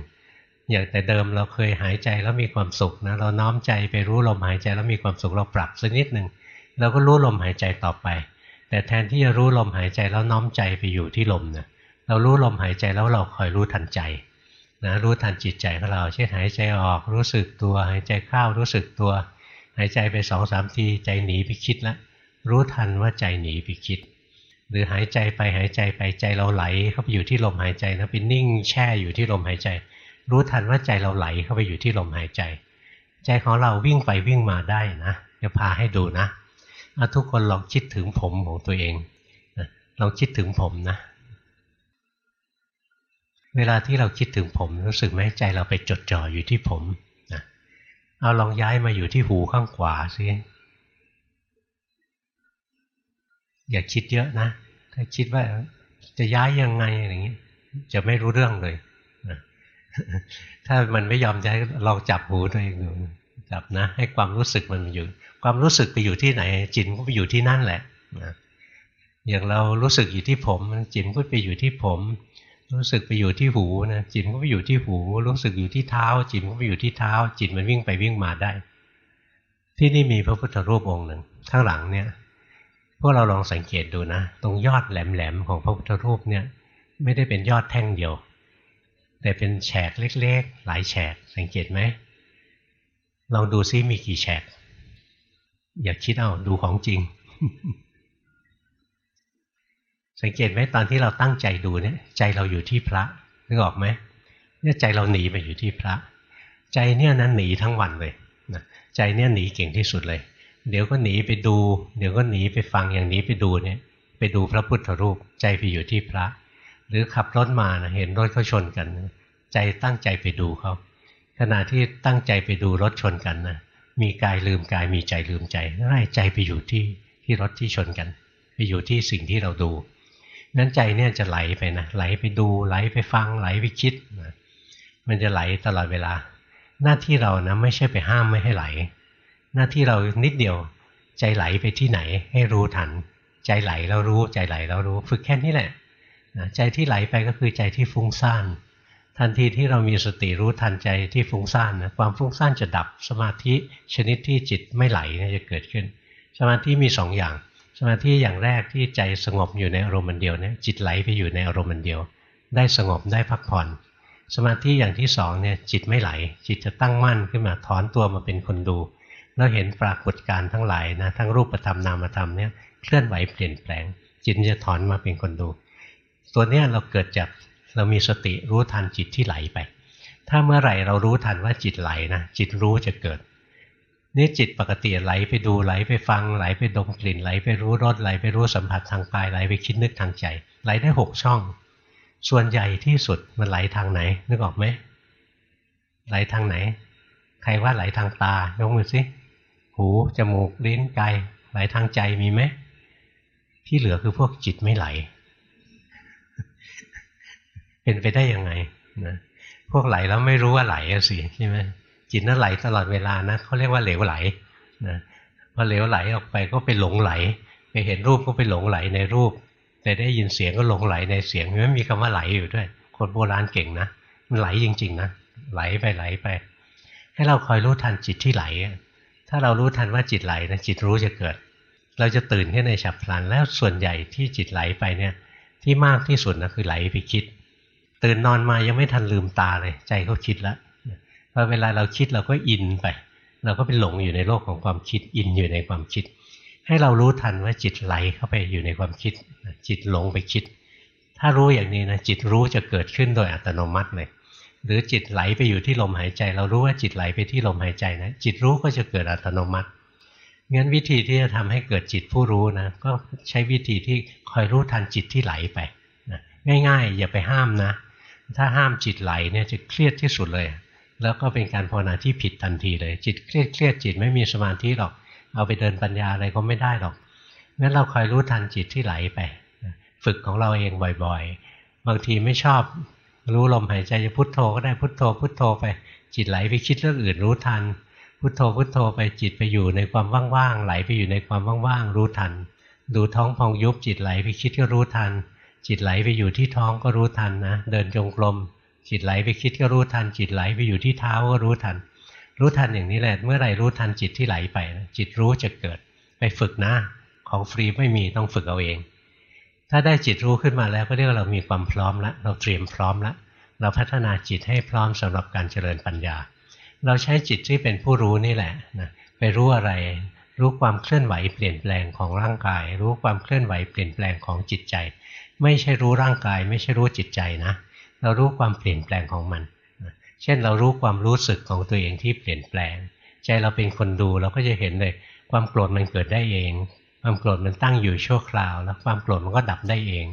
อย่างแต่เดิมเราเคยหายใจแล้วมีความสุขนะเราน้อมใจไปรู้ลมหายใจแล้วมีความสุขเราปรับสักนิดหนึ่ง เราก็รู้ลมหายใจต่อไป แต่แทนที่จะรู้ลมหายใจแล้วน้อมใจไปอยู่ที่ลมเนี่ยเรารู้ลมหายใจแล้วเราคอยรู้ทันใจนะรู้ทันจิตใจของเรา เช่นหายใจออกรู้สึกตัว หายใจเข้ารู้สึกตัว หายใจไปสองสามทีใจหนีไปคิดแล้วรู้ทันว่าใจหนีไปคิด หรือหายใจไปหายใจไปใจเราไหลเข้าไปอยู่ที่ลมหายใจนะไปนิ่งแช่อยู่ที่ลมหายใจ รู้ทันว่าใจเราไหลเข้าไปอยู่ที่ลมหายใจ ใจของเราวิ่งไปวิ่งมาได้นะจะพาให้ดูนะ ทุกคนลองคิดถึงผมของตัวเองลองคิดถึงผมนะ เวลาที่เราคิดถึงผมรู้สึกไหมใจเราไปจดจ่ออยู่ที่ผมนะเอาลองย้ายมาอยู่ที่หูข้างขวาสิอย่าคิดเยอะนะ ถ้าคิดว่าจะย้ายยังไงอะไรอย่างนี้ จะไม่รู้เรื่องเลยนะถ้ามันไม่ยอมย้ายลองจับหูตัวเองดู จับนะ ให้ความรู้สึกมันอยู่ ความรู้สึกไปอยู่ที่ไหน จิตก็ไปอยู่ที่นั่นแหละนะอย่างเรารู้สึกอยู่ที่ผมจิตก็ไปอยู่ที่ผม รู้สึกไปอยู่ที่หูนะจิตก็ไปอยู่ที่หู รู้สึกอยู่ที่เท้า จิตก็ไปอยู่ที่เท้า จิตมันวิ่งไปวิ่งมาได้ ที่นี่มีพระพุทธรูปองค์หนึ่งข้างหลังเนี่ยพวกเราลองสังเกตดูนะ ตรงยอดแหลมๆของพระพุทธรูปเนี่ย ไม่ได้เป็นยอดแท่งเดียว แต่เป็นแฉกเล็ก ๆ หลายแฉกสังเกตไหม ลองดูซิมีกี่แฉก อย่าคิดเอาดูของจริง สังเกตไหมตอนที่เราตั้งใจดูเนี่ย ใจเราอยู่ที่พระนึกออกไหมเนี่ยใจเราหนีไปอยู่ที่พระ ใจเนี่ยนั้นหนีทั้งวันเลยนะใจเนี่ยหนีเก่งที่สุดเลย เดี๋ยวก็หนีไปดู เดี๋ยวก็หนีไปฟังอย่างนี้ไปดูเนี่ย ไปดูพระพุทธรูป ใจไปอยู่ที่พระ หรือขับรถมานะเห็นรถเขาชนกัน ใจตั้งใจไปดูเขา ขณะที่ตั้งใจไปดูรถชนกันนะมีกายลืมกายมีใจลืมใจนั่นใจไปอยู่ที่ที่รถที่ชนกัน ไปอยู่ที่สิ่งที่เราดู นั้นใจเนี่ยจะไหลไปนะไหลไปดูไหลไปฟังไหลไปคิดนะมันจะไหลตลอดเวลา หน้าที่เรานะไม่ใช่ไปห้ามไม่ให้ไหล หน้าที่เรานิดเดียวใจไหลไปที่ไหนให้รู้ทัน ใจไหลแล้วรู้ใจไหลแล้วรู้ ฝึกแค่นี้แหละใจที่ไหลไปก็คือใจที่ฟุ้งซ่าน ทันทีที่เรามีสติรู้ทันใจที่ฟุ้งซ่านนะความฟุ้งซ่านจะดับสมาธิชนิดที่จิตไม่ไหลจะเกิดขึ้น สมาธิมีสองอย่าง สมาธิอย่างแรกที่ใจสงบอยู่ในอารมณ์เดียวเนี่ยจิตไหลไปอยู่ในอารมณ์เดียว ได้สงบได้พักผ่อน สมาธิอย่างที่สองเนี่ยจิตไม่ไหล จิตจะตั้งมั่นขึ้นมาถอนตัวมาเป็นคนดู แล้วเห็นปรากฏการทั้งหลายนะทั้งรูปธรรมนามธรรมเนี่ยเคลื่อนไหวเปลี่ยนแปลง จิตจะถอนมาเป็นคนดู ตัวเนี้ยเราเกิดจาก เรามีสติรู้ทันจิตที่ไหลไป ถ้าเมื่อไหร่เรารู้ทันว่าจิตไหลนะจิตรู้จะเกิดนี่จิตปกติไหลไปดูไหลไปฟังไหลไปดมกลิ่นไหลไปรู้รสไหลไปรู้สัมผัสทางกายไหลไปคิดนึกทางใจ ไหลได้หกช่อง ส่วนใหญ่ที่สุดมันไหลทางไหน นึกออกไหมไหลทางไหน ใครว่าไหลทางตายกมือสิหูจมูกลิ้นกายไหลทางใจมีไหมที่เหลือคือพวกจิตไม่ไหล เป็นไปได้ยังไงนะพวกไหลแล้วไม่รู้ว่าไหลสิใช่ไหมจิตนั้นไหลตลอดเวลานะเขาเรียกว่าเหลวไหลนะพอเหลวไหลออกไปก็ไปหลงไหล ไปเห็นรูปก็ไปหลงไหลในรูป แต่ได้ยินเสียงก็หลงไหลในเสียงไม่มีคำว่าไหลอยู่ด้วย คนโบราณเก่งนะมันไหลจริงๆนะไหลไปไหลไป ให้เราคอยรู้ทันจิตที่ไหล ถ้าเรารู้ทันว่าจิตไหลนะจิตรู้จะเกิด เราจะตื่นขึ้นในฉับพลันแล้วส่วนใหญ่ที่จิตไหลไปเนี่ยที่มากที่สุดนะคือไหลไปคิด ตื่นนอนมายังไม่ทันลืมตาเลย ใจเขาคิดแล้วพอเวลาเราคิดเราก็อินไป เราก็เป็นหลงอยู่ในโลกของความคิดอินอยู่ในความคิด ให้เรารู้ทันว่าจิตไหลเข้าไปอยู่ในความคิด จิตหลงไปคิด ถ้ารู้อย่างนี้นะจิตรู้จะเกิดขึ้นโดยอัตโนมัติเลยหรือจิตไหลไปอยู่ที่ลมหายใจ เรารู้ว่าจิตไหลไปที่ลมหายใจนะจิตรู้ก็จะเกิดอัตโนมัติงั้นวิธีที่จะทำให้เกิดจิตผู้รู้นะก็ใช้วิธีที่คอยรู้ทันจิตที่ไหลไปนะง่ายๆ อย่าไปห้ามนะ ถ้าห้ามจิตไหลเนี่ยจะเครียดที่สุดเลย แล้วก็เป็นการภาวนาที่ผิดทันทีเลย จิตเครียดเครียดจิตไม่มีสมาธิหรอก เอาไปเดินปัญญาอะไรก็ไม่ได้หรอกงั้นเราคอยรู้ทันจิตที่ไหลไป ฝึกของเราเองบ่อยๆ บางทีไม่ชอบรู้ลมหายใจจะพุทโธก็ได้พุทโธ พุทโธไป จิตไหลไปคิดเรื่องอื่นรู้ทัน พุทโธพุทโธไปจิตไปอยู่ในความว่างๆไหลไปอยู่ในความว่างๆรู้ทัน ดูท้องพองยุบจิตไหลไปคิดก็รู้ทัน จิตไหลไปอยู่ที่ท้องก็รู้ทันนะ เดินจงกรมจิตไหลไปคิดก็รู้ทัน จิตไหลไปอยู่ที่เท้าก็รู้ทัน รู้ทันอย่างนี้แหละ เมื่อไหร่รู้ทันจิตที่ไหลไปจิตรู้จะเกิดไปฝึกนะของฟรีไม่มีต้องฝึกเอาเอง ถ้าได้จิตรู้ขึ้นมาแล้วก็เรียกว่าเรามีความพร้อมแล้วเราเตรียมพร้อมแล้วเราพัฒนาจิตให้พร้อมสำหรับการเจริญปัญญา เราใช้จิตที่เป็นผู้รู้นี่แหละนะไปรู้อะไร รู้ความเคลื่อนไหวเปลี่ยนแปลงของร่างกาย รู้ความเคลื่อนไหวเปลี่ยนแปลงของจิตใจ ไม่ใช่รู้ร่างกาย ไม่ใช่รู้จิตใจนะ เรารู้ความเปลี่ยนแปลงของมัน เช่นเรารู้ความรู้สึกของตัวเองที่เปลี่ยนแปลง ใจเราเป็นคนดูเราก็จะเห็นเลย ความโกรธมันเกิดได้เอง ความโกรธมันตั้งอยู่ชั่วคราว แล้วความโกรธมันก็ดับได้เอง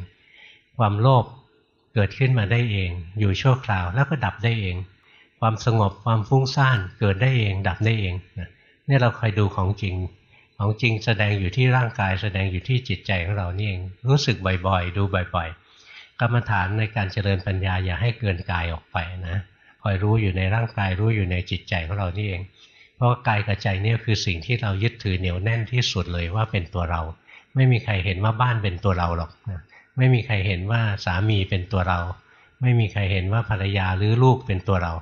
ความโลภเกิดขึ้นมาได้เอง อยู่ชั่วคราวแล้วก็ดับได้เอง ความสงบความฟุ้งซ่านเกิดได้เอง ดับได้เองนี่เราคอยดูของจริง ของจริงแสดงอยู่ที่ร่างกายแสดงอยู่ที่จิตใจของเรานี่เองรู้สึกบ่อยๆ ดูบ่อยๆ กรรมฐานในการเจริญปัญญาอย่าให้เกินกายออกไปนะคอยรู้อยู่ในร่างกายรู้อยู่ในจิตใจของเรานี่เอง เพราะกายกับใจนี่คือสิ่งที่เรายึดถือเหนียวแน่นที่สุดเลยว่าเป็นตัวเรา ไม่มีใครเห็นว่าบ้านเป็นตัวเราหรอกนะไม่มีใครเห็นว่าสามีเป็นตัวเรา ไม่มีใครเห็นว่าภรรยาหรือลูกเป็นตัวเรา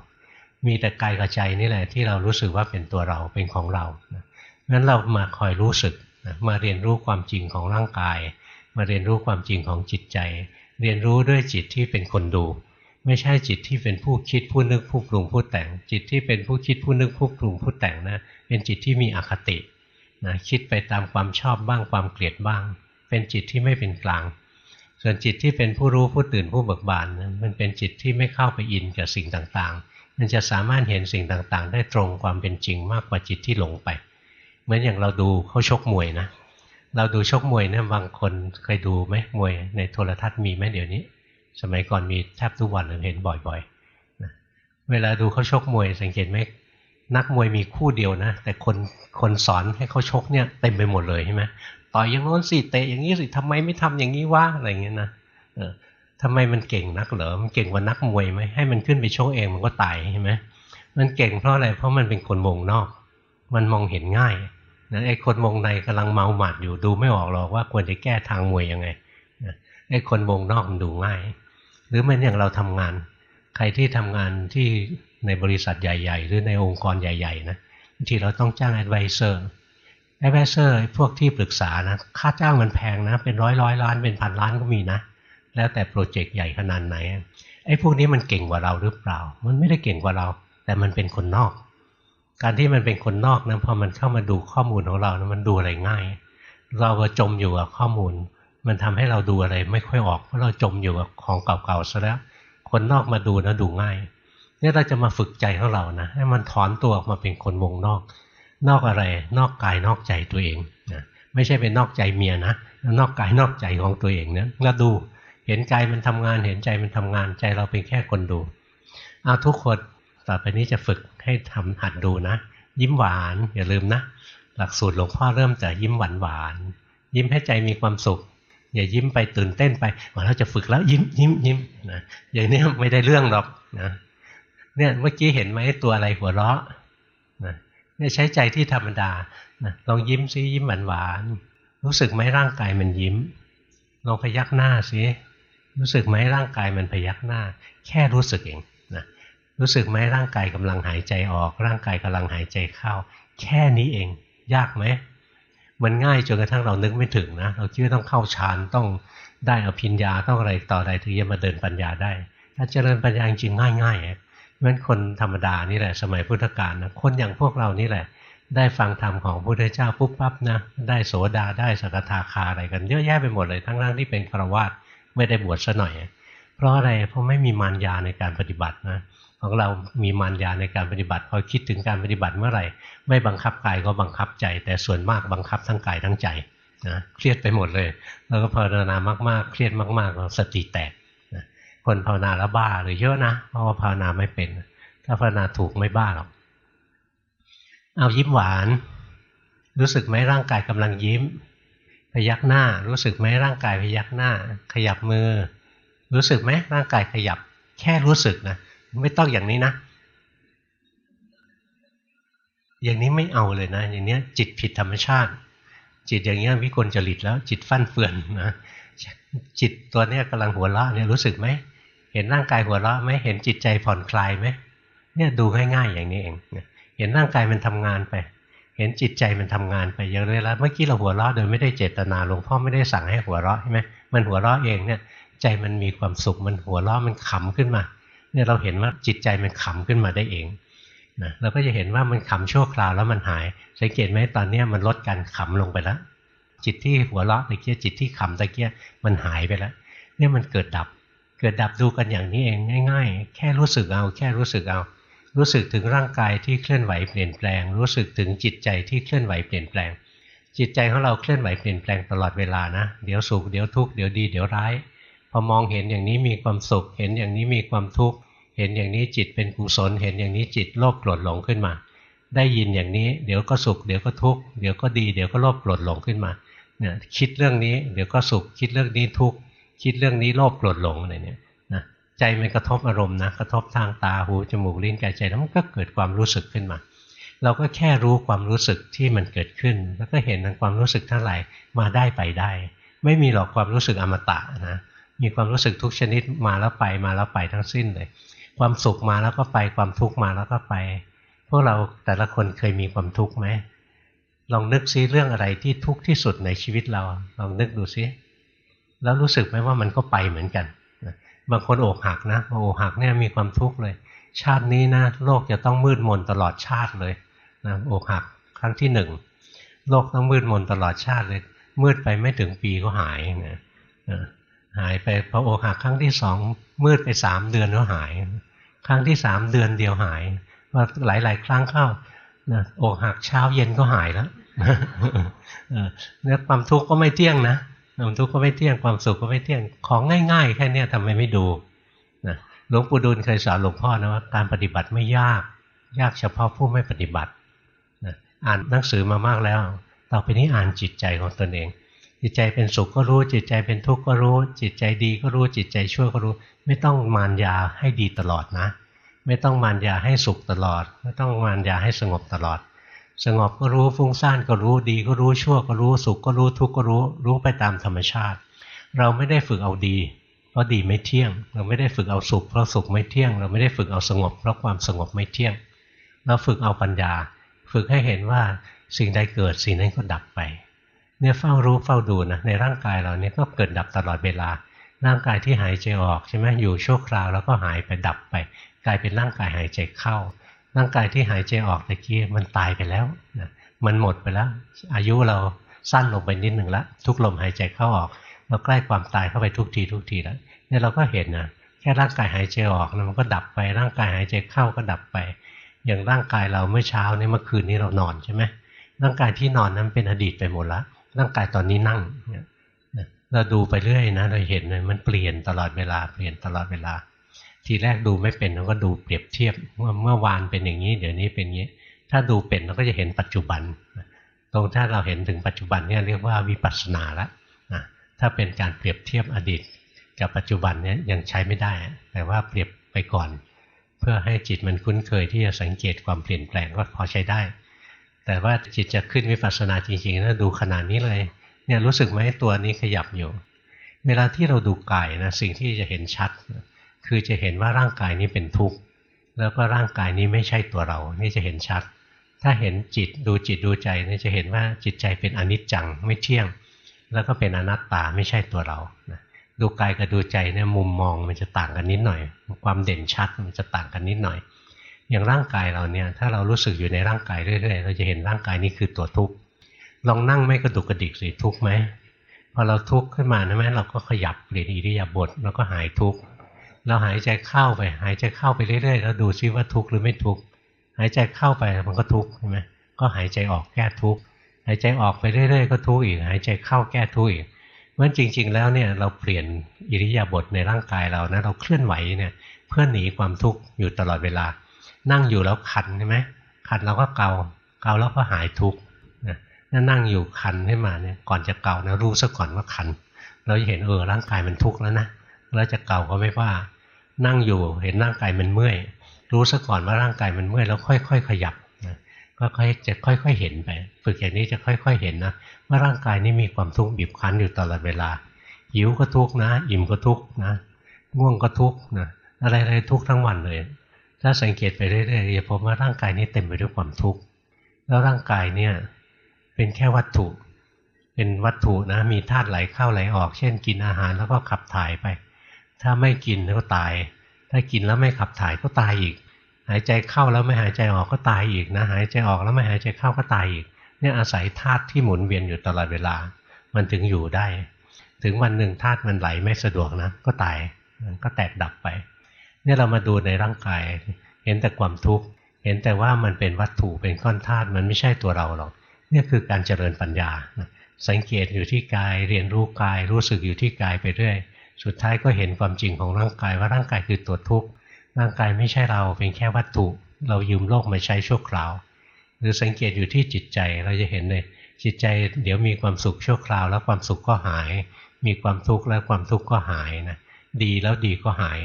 มีแต่กายกับใจนี่แหละที่เรารู้สึกว่าเป็นตัวเราเป็นของเรา งั้นเรามาคอยรู้สึกมาเรียนรู้ความจริงของร่างกาย มาเรียนรู้ความจริงของจิตใจ เรียนรู้ด้วยจิตที่เป็นคนดู ไม่ใช่จิตที่เป็นผู้คิดผู้นึกผู้ปรุงผู้แต่ง จิตที่เป็นผู้คิดผู้นึกผู้ปรุงผู้แต่งนะเป็นจิตที่มีอคตินะคิดไปตามความชอบบ้างความเกลียดบ้าง เป็นจิตที่ไม่เป็นกลาง ส่วนจิตที่เป็นผู้รู้ผู้ตื่นผู้เบิกบานมันเป็นจิตที่ไม่เข้าไปอินกับสิ่งต่างๆ มันจะสามารถเห็นสิ่งต่างๆ ได้ตรงความเป็นจริงมากกว่าจิตที่หลงไป เหมือนอย่างเราดูเขาชกมวยนะเราดูชกมวยเนะบางคนเคยดูไหมมวยในโทรทัศน์มีไหมเดี๋ยวนี้ สมัยก่อนมีแทบทุกวันเห็นบ่อยๆนะเวลาดูเขาชกมวย สังเกตไหมนักมวยมีคู่เดียวนะ แต่คนคนสอนให้เขาชกเนี่ยเต็มไปหมดเลยใช่ไหมต่อยอย่างโน้นสิเตะอย่างนี้สิทำไมไม่ทำอย่างนี้วะอะไรเงี้ยนะเออทำไมมันเก่งนักเหรอมันเก่งกว่านักมวยไหมให้มันขึ้นไปชกเองมันก็ตายใช่ไหมมันเก่งเพราะอะไรเพราะมันเป็นคนวงนอก มันมองเห็นง่ายนะไอ้คนวงในกำลังเมาหมัดอยู่ดูไม่ออกหรอกว่าควรจะแก้ทางมวยยังไงไอ้คนวงนอกมันดูง่าย หรือมันอย่างเราทำงาน ใครที่ทำงานที่ในบริษัทใหญ่ ๆ หรือในองค์กรใหญ่ๆนะบางทีเราต้องจ้าง advisor advisor พวกที่ปรึกษานะค่าจ้างมันแพงนะเป็นร้อยร้อยล้านเป็นพันล้านก็มีนะ แล้วแต่โปรเจกต์ใหญ่ขนาดไหนไอ้พวกนี้มันเก่งกว่าเราหรือเปล่า มันไม่ได้เก่งกว่าเรา แต่มันเป็นคนนอก การที่มันเป็นคนนอกนะพอมันเข้ามาดูข้อมูลของเรานะมันดูอะไรง่าย เราก็จมอยู่กับข้อมูล มันทำให้เราดูอะไรไม่ค่อยออกเพราะเราจมอยู่กับของเก่าๆซะแล้ว คนนอกมาดูนะดูง่ายนี่เราจะมาฝึกใจของเรานะให้มันถอนตัวออกมาเป็นคนวงนอก นอกอะไร นอกกายนอกใจตัวเองนะไม่ใช่เป็นนอกใจเมียนะนอกกายนอกใจของตัวเองนะเราดูเห็นกายมันทำงาน เห็นใจมันทำงานใจเราเป็นแค่คนดูเอาทุกคนต่อไปนี้จะฝึก ให้ทำหัดดูนะ ยิ้มหวานอย่าลืมนะ หลักสูตรหลวงพ่อเริ่มจากยิ้มหวานหวานยิ้มให้ใจมีความสุข อย่ายิ้มไปตื่นเต้นไปว่าเราจะฝึกแล้วยิ้มยิ้มยิ้มนะอย่างนี้ไม่ได้เรื่องหรอกนะเนี่ยเมื่อกี้เห็นไหมตัวอะไรหัวเราะนะเนี่ยใช้ใจที่ธรรมดานะลองยิ้มซิยิ้มหวานหวานรู้สึกไหมร่างกายมันยิ้มลองพยักหน้าซิรู้สึกไหมร่างกายมันพยักหน้า แค่รู้สึกเอง รู้สึกไหมร่างกายกำลังหายใจออก ร่างกายกำลังหายใจเข้า แค่นี้เอง ยากไหมมันง่ายจนกระทั่งเรานึกไม่ถึงนะเราคิดว่าต้องเข้าฌานต้องได้อภิญญาต้องอะไรต่ออะไรถึงจะมาเดินปัญญาได้ ถ้าเจริญปัญญาจริงง่ายๆเพราะคนธรรมดานี่แหละ สมัยพุทธกาลนะคนอย่างพวกเรานี่แหละ ได้ฟังธรรมของพระพุทธเจ้าปุ๊บปั๊บนะได้โสดาได้สกทาคาอะไรกันเยอะแยะไปหมดเลยทั้งร่างที่เป็นฆราวาสไม่ได้บวชซะหน่อย เพราะอะไรเพราะไม่มีมารยาในการปฏิบัตินะ ของเรามีมารยาในการปฏิบัติ พอคิดถึงการปฏิบัติเมื่อไหร่ ไม่บังคับกายก็บังคับใจ แต่ส่วนมากบังคับทั้งกายทั้งใจนะเครียดไปหมดเลย แล้วก็ภาวนามากๆ เครียดมากๆเราสติแตกคนภาวนาแล้วบ้าหรือเยอะนะเพราะว่าภาวนาไม่เป็น ถ้าภาวนาถูกไม่บ้าหรอกเอายิ้มหวาน รู้สึกไหมร่างกายกำลังยิ้ม พยักหน้า รู้สึกไหมร่างกายพยักหน้า ขยับมือ รู้สึกไหมร่างกายขยับ แค่รู้สึกนะ ไม่ต้องอย่างนี้นะ อย่างนี้ไม่เอาเลยนะ อย่างนี้จิตผิดธรรมชาติ จิตอย่างนี้วิกลจริตแล้ว จิตฟั่นเฟือนนะจิตตัวนี้กำลังหัวเราะเนี่ยรู้สึกไหมเห็นร่างกายหัวเราะไหมเห็นจิตใจผ่อนคลายไหมเนี่ยดูง่ายๆอย่างนี้เองเห็นร่างกายมันทำงานไป เห็นจิตใจมันทำงานไปเยอะเลยแล้วเมื่อกี้เราหัวเราะโดยไม่ได้เจตนาหลวงพ่อไม่ได้สั่งให้หัวเราะใช่ไหมมันหัวเราะเองเนี่ย ใจมันมีความสุขมันหัวเราะมันขำขึ้นมา เนี่ยเราเห็นว่าจิตใจมันขำขึ้นมาได้เองนะเราก็จะเห็นว่ามันขำชั่วคราวแล้วมันหาย สังเกตไหมตอนนี้มันลดการขำลงไปแล้ว จิตที่หัวเราะตะเกียจิตที่ขำตะเกียมันหายไปแล้ว เนี่ยมันเกิดดับ เกิดดับดูกันอย่างนี้เองง่าย ๆ แค่รู้สึกเอา แค่รู้สึกเอา รู้สึกถึงร่างกายที่เคลื่อนไหวเปลี่ยนแปลง รู้สึกถึงจิตใจที่เคลื่อนไหวเปลี่ยนแปลง จิตใจของเราเคลื่อนไหวเปลี่ยนแปลงตลอดเวลานะ เดี๋ยวสุขเดี๋ยวทุกข์เดี๋ยวดีเดี๋ยวร้าย พอมองเห็นอย่างนี้มีความสุข เห็นอย่างนี้มีความทุกข์ เห็นอย่างนี้จิตเป็นกุศล เห็นอย่างนี้จิตโลภโกรธหลงขึ้นมา ได้ยินอย่างนี้ เดี๋ยวก็สุข เดี๋ยวก็ทุกข์ เดี๋ยวก็ดี เดี๋ยวก็โลภโกรธหลงขึ้นมาเนี่ยคิดเรื่องนี้เดี๋ยวก็สุข คิดเรื่องนี้ทุกข์ คิดเรื่องนี้โลภโกรธหลงอะไรเนี่ยนะใจมันกระทบอารมณ์นะ กระทบทางตา หู จมูก ลิ้น กายใจ แล้วมันก็เกิดความรู้สึกขึ้นมา เราก็แค่รู้ความรู้สึกที่มันเกิดขึ้น แล้วก็เห็นความรู้สึกทั้งหลายมาได้ไปได้ ไม่มีหรอกความรู้สึกอมตะนะ มีความรู้สึกทุกชนิดมาแล้วไปมาแล้วไปทั้งสิ้นเลย ความสุขมาแล้วก็ไปความทุกข์มาแล้วก็ไป พวกเราแต่ละคนเคยมีความทุกข์ไหมลองนึกซิเรื่องอะไรที่ทุกข์ที่สุดในชีวิตเรา ลองนึกดูซิแล้วรู้สึกไหมว่ามันก็ไปเหมือนกันบางคนอกหักนะอกหักเนี่ยมีความทุกข์เลย ชาตินี้นะโลกจะต้องมืดมนตลอดชาติเลยนะอกหักครั้งที่หนึ่งโลกต้องมืดมนตลอดชาติเลย มืดไปไม่ถึงปีก็หายนะ หายไปพออกหักครั้งที่สองมืดไปสามเดือนก็หาย ครั้งที่สามเดือนเดียวหายว่าหลาย ๆ ครั้งเข้านะอกหักเช้าเย็นก็หายแล้วเนี่ยความทุกข์ก็ไม่เที่ยงนะความทุกข์ก็ไม่เที่ยงความสุขก็ไม่เที่ยงของง่ายๆแค่นี้ทำไมไม่ดูนะหลวงปู่ดูลเคยสอนหลวงพ่อนะว่าการปฏิบัติไม่ยาก ยากเฉพาะผู้ไม่ปฏิบัตินะอ่านหนังสือมามากแล้ว ต่อไปนี้อ่านจิตใจของตนเอง จิตใจเป็นสุขก็รู้ จิตใจเป็นทุกข์ก็รู้ จิตใจดีก็รู้ จิตใจชั่วก็รู้ ไม่ต้องมารยาให้ดีตลอดนะ ไม่ต้องมารยาให้สุขตลอด ไม่ต้องมารยาให้สงบตลอด สงบก็รู้ฟุ้งซ่านก็รู้ดีก็รู้ชั่วก็รู้สุขก็รู้ทุกข์ก็รู้ รู้ไปตามธรรมชาติ เราไม่ได้ฝึกเอาดี เพราะดีไม่เที่ยง เราไม่ได้ฝึกเอาสุขเพราะสุขไม่เที่ยง เราไม่ได้ฝึกเอาสงบ เพราะความสงบไม่เที่ยง เราฝึกเอาปัญญา ฝึกให้เห็นว่าสิ่งใดเกิดสิ่งนั้นก็ดับไป เนี่ยเฝ้ารู้เฝ้าดูนะในร่างกายเราเนี่ยก็เกิดดับตลอดเวลา ร่างกายที่หายใจออกใช่ไหมอยู่ชั่วคราวแล้วก็หายไปดับไป กลายเป็นร่างกายหายใจเข้า ร่างกายที่หายใจออกตะกี้มันตายไปแล้วนะมันหมดไปแล้ว อายุเราสั้นลงไปนิดหนึ่งละทุกลมหายใจเข้าออก เราใกล้ความตายเข้าไปทุกทีทุกทีแล้วเนี่ยเราก็เห็นนะแค่ร่างกายหายใจออกมันก็ดับไป ร่างกายหายใจเข้าก็ดับไป อย่างร่างกายเราเมื่อเช้าเนี่ยเมื่อคืนนี้เรานอนใช่ไหมร่างกายที่นอนนั้นเป็นอดีตไปหมดแล้ว ร่างกายตอนนี้นั่งเราดูไปเรื่อยนะเราเห็นเลยมันเปลี่ยนตลอดเวลาเปลี่ยนตลอดเวลา ทีแรกดูไม่เป็นเราก็ดูเปรียบเทียบว่าเมื่อวานเป็นอย่างนี้ เดี๋ยวนี้เป็นอย่างนี้ ถ้าดูเป็นเราก็จะเห็นปัจจุบัน ตรงถ้าเราเห็นถึงปัจจุบันเนี่ยเรียกว่าวิปัสสนาละถ้าเป็นการเปรียบเทียบอดีต กับปัจจุบันเนี่ยยังใช้ไม่ได้ แต่ว่าเปรียบไปก่อน เพื่อให้จิตมันคุ้นเคยที่จะสังเกตความเปลี่ยนแปลงก็พอใช้ได้ แต่ว่าจิตจะขึ้นวิปัสสนาจริงๆนะดูขนาดนี้เลยเนี่ยรู้สึกไหมตัวนี้ขยับอยู่ เวลาที่เราดูกายนะสิ่งที่จะเห็นชัด คือจะเห็นว่าร่างกายนี้เป็นทุกข์แล้วก็ร่างกายนี้ไม่ใช่ตัวเรา นี่จะเห็นชัด ถ้าเห็นจิตดูจิตดูใจนี่จะเห็นว่าจิตใจเป็นอนิจจังไม่เที่ยง แล้วก็เป็นอนัตตาไม่ใช่ตัวเราดูกายกับดูใจเนี่ยมุมมองมันจะต่างกันนิดหน่อย ความเด่นชัดมันจะต่างกันนิดหน่อย อย่างร่างกายเราเนี่ยถ้าเรารู้สึกอยู่ในร่างกายเรื่อยๆเราจะเห็นร่างกายนี้คือตัวทุกข์ลองนั่งไม่กระดุกกระดิกสิทุกข์ไหมพอเราทุกข์ขึ้นมาใช่ไหมเราก็ขยับเปลี่ยนอิริยาบถแล้วก็หายทุกข์เราหายใจเข้าไป หายใจเข้าไปเรื่อยๆแล้วดูซิว่าทุกข์หรือไม่ทุกข์หายใจเข้าไปมันก็ทุกข์ใช่ไหมก็หายใจออกแก้ทุกข์หายใจออกไปเรื่อยๆก็ทุกข์อีก หายใจเข้าแก้ทุกข์อีกเพราะจริง ๆ แล้วเนี่ยเราเปลี่ยนอิริยาบถในร่างกายเรานะเราเคลื่อนไหวเนี่ยเพื่อหนีความทุกข์อยู่ตลอดเวลา นั่งอยู่แล้วคันใช่ไหมคันเราก็เกาเกาแล้วก็หายทุกข์นะนั่งอยู่คันขึ้นมาเนี่ยก่อนจะเกานะรู้ซะก่อนว่าคัน เราจะเห็นเออร่างกายมันทุกข์แล้วนะแล้วจะเกาก็ไม่ว่า นั่งอยู่เห็นร่างกายมันเมื่อยรู้ซะก่อนว่าร่างกายมันเมื่อยแล้วค่อย ๆ ขยับนะก็ค่อยจะค่อย ๆ เห็นไปฝึกอย่างนี้จะค่อย ๆ เห็นนะว่าร่างกายนี้มีความทุกข์บีบคั้นอยู่ตลอดเวลาหิวก็ทุกข์นะ อิ่มก็ทุกข์นะง่วงก็ทุกข์นะอะไรๆทุกข์ทั้งวันเลย ถ้าสังเกตไปเรื่อยๆจะพบว่าร่างกายนี้เต็มไปด้วยความทุกข์แล้วร่างกายเนี่ยเป็นแค่วัตถุ เป็นวัตถุนะมีธาตุไหลเข้าไหลออก เช่น กินอาหารแล้วก็ขับถ่ายไป ถ้าไม่กินก็ตาย ถ้ากินแล้วไม่ขับถ่ายก็ตายอีก หายใจเข้าแล้วไม่หายใจออกก็ตายอีกนะหายใจออกแล้วไม่หายใจเข้าก็ตายอีกเนี่ยอาศัยธาตุที่หมุนเวียนอยู่ตลอดเวลา มันถึงอยู่ได้ ถึงวันหนึ่งธาตุมันไหลไม่สะดวกนะก็ตายก็แตกดับไป เนี่ยเรามาดูในร่างกาย เห็นแต่ความทุกข์ เห็นแต่ว่ามันเป็นวัตถุเป็นก้อนธาตุมันไม่ใช่ตัวเราหรอกนี่คือการเจริญปัญญา สังเกตอยู่ที่กายเรียนรู้กาย รู้สึกอยู่ที่กายไปเรื่อย สุดท้ายก็เห็นความจริงของร่างกายว่าร่างกายคือตัวทุกข์ร่างกายไม่ใช่เราเป็นแค่วัตถุ เรายืมโลกมาใช้ชั่วคราว หรือสังเกตอยู่ที่จิตใจเราจะเห็นเลยจิตใจเดี๋ยวมีความสุขชั่วคราว แล้วความสุขก็หาย มีความทุกข์แล้วความทุกข์ก็หายนะดีแล้วดีก็หาย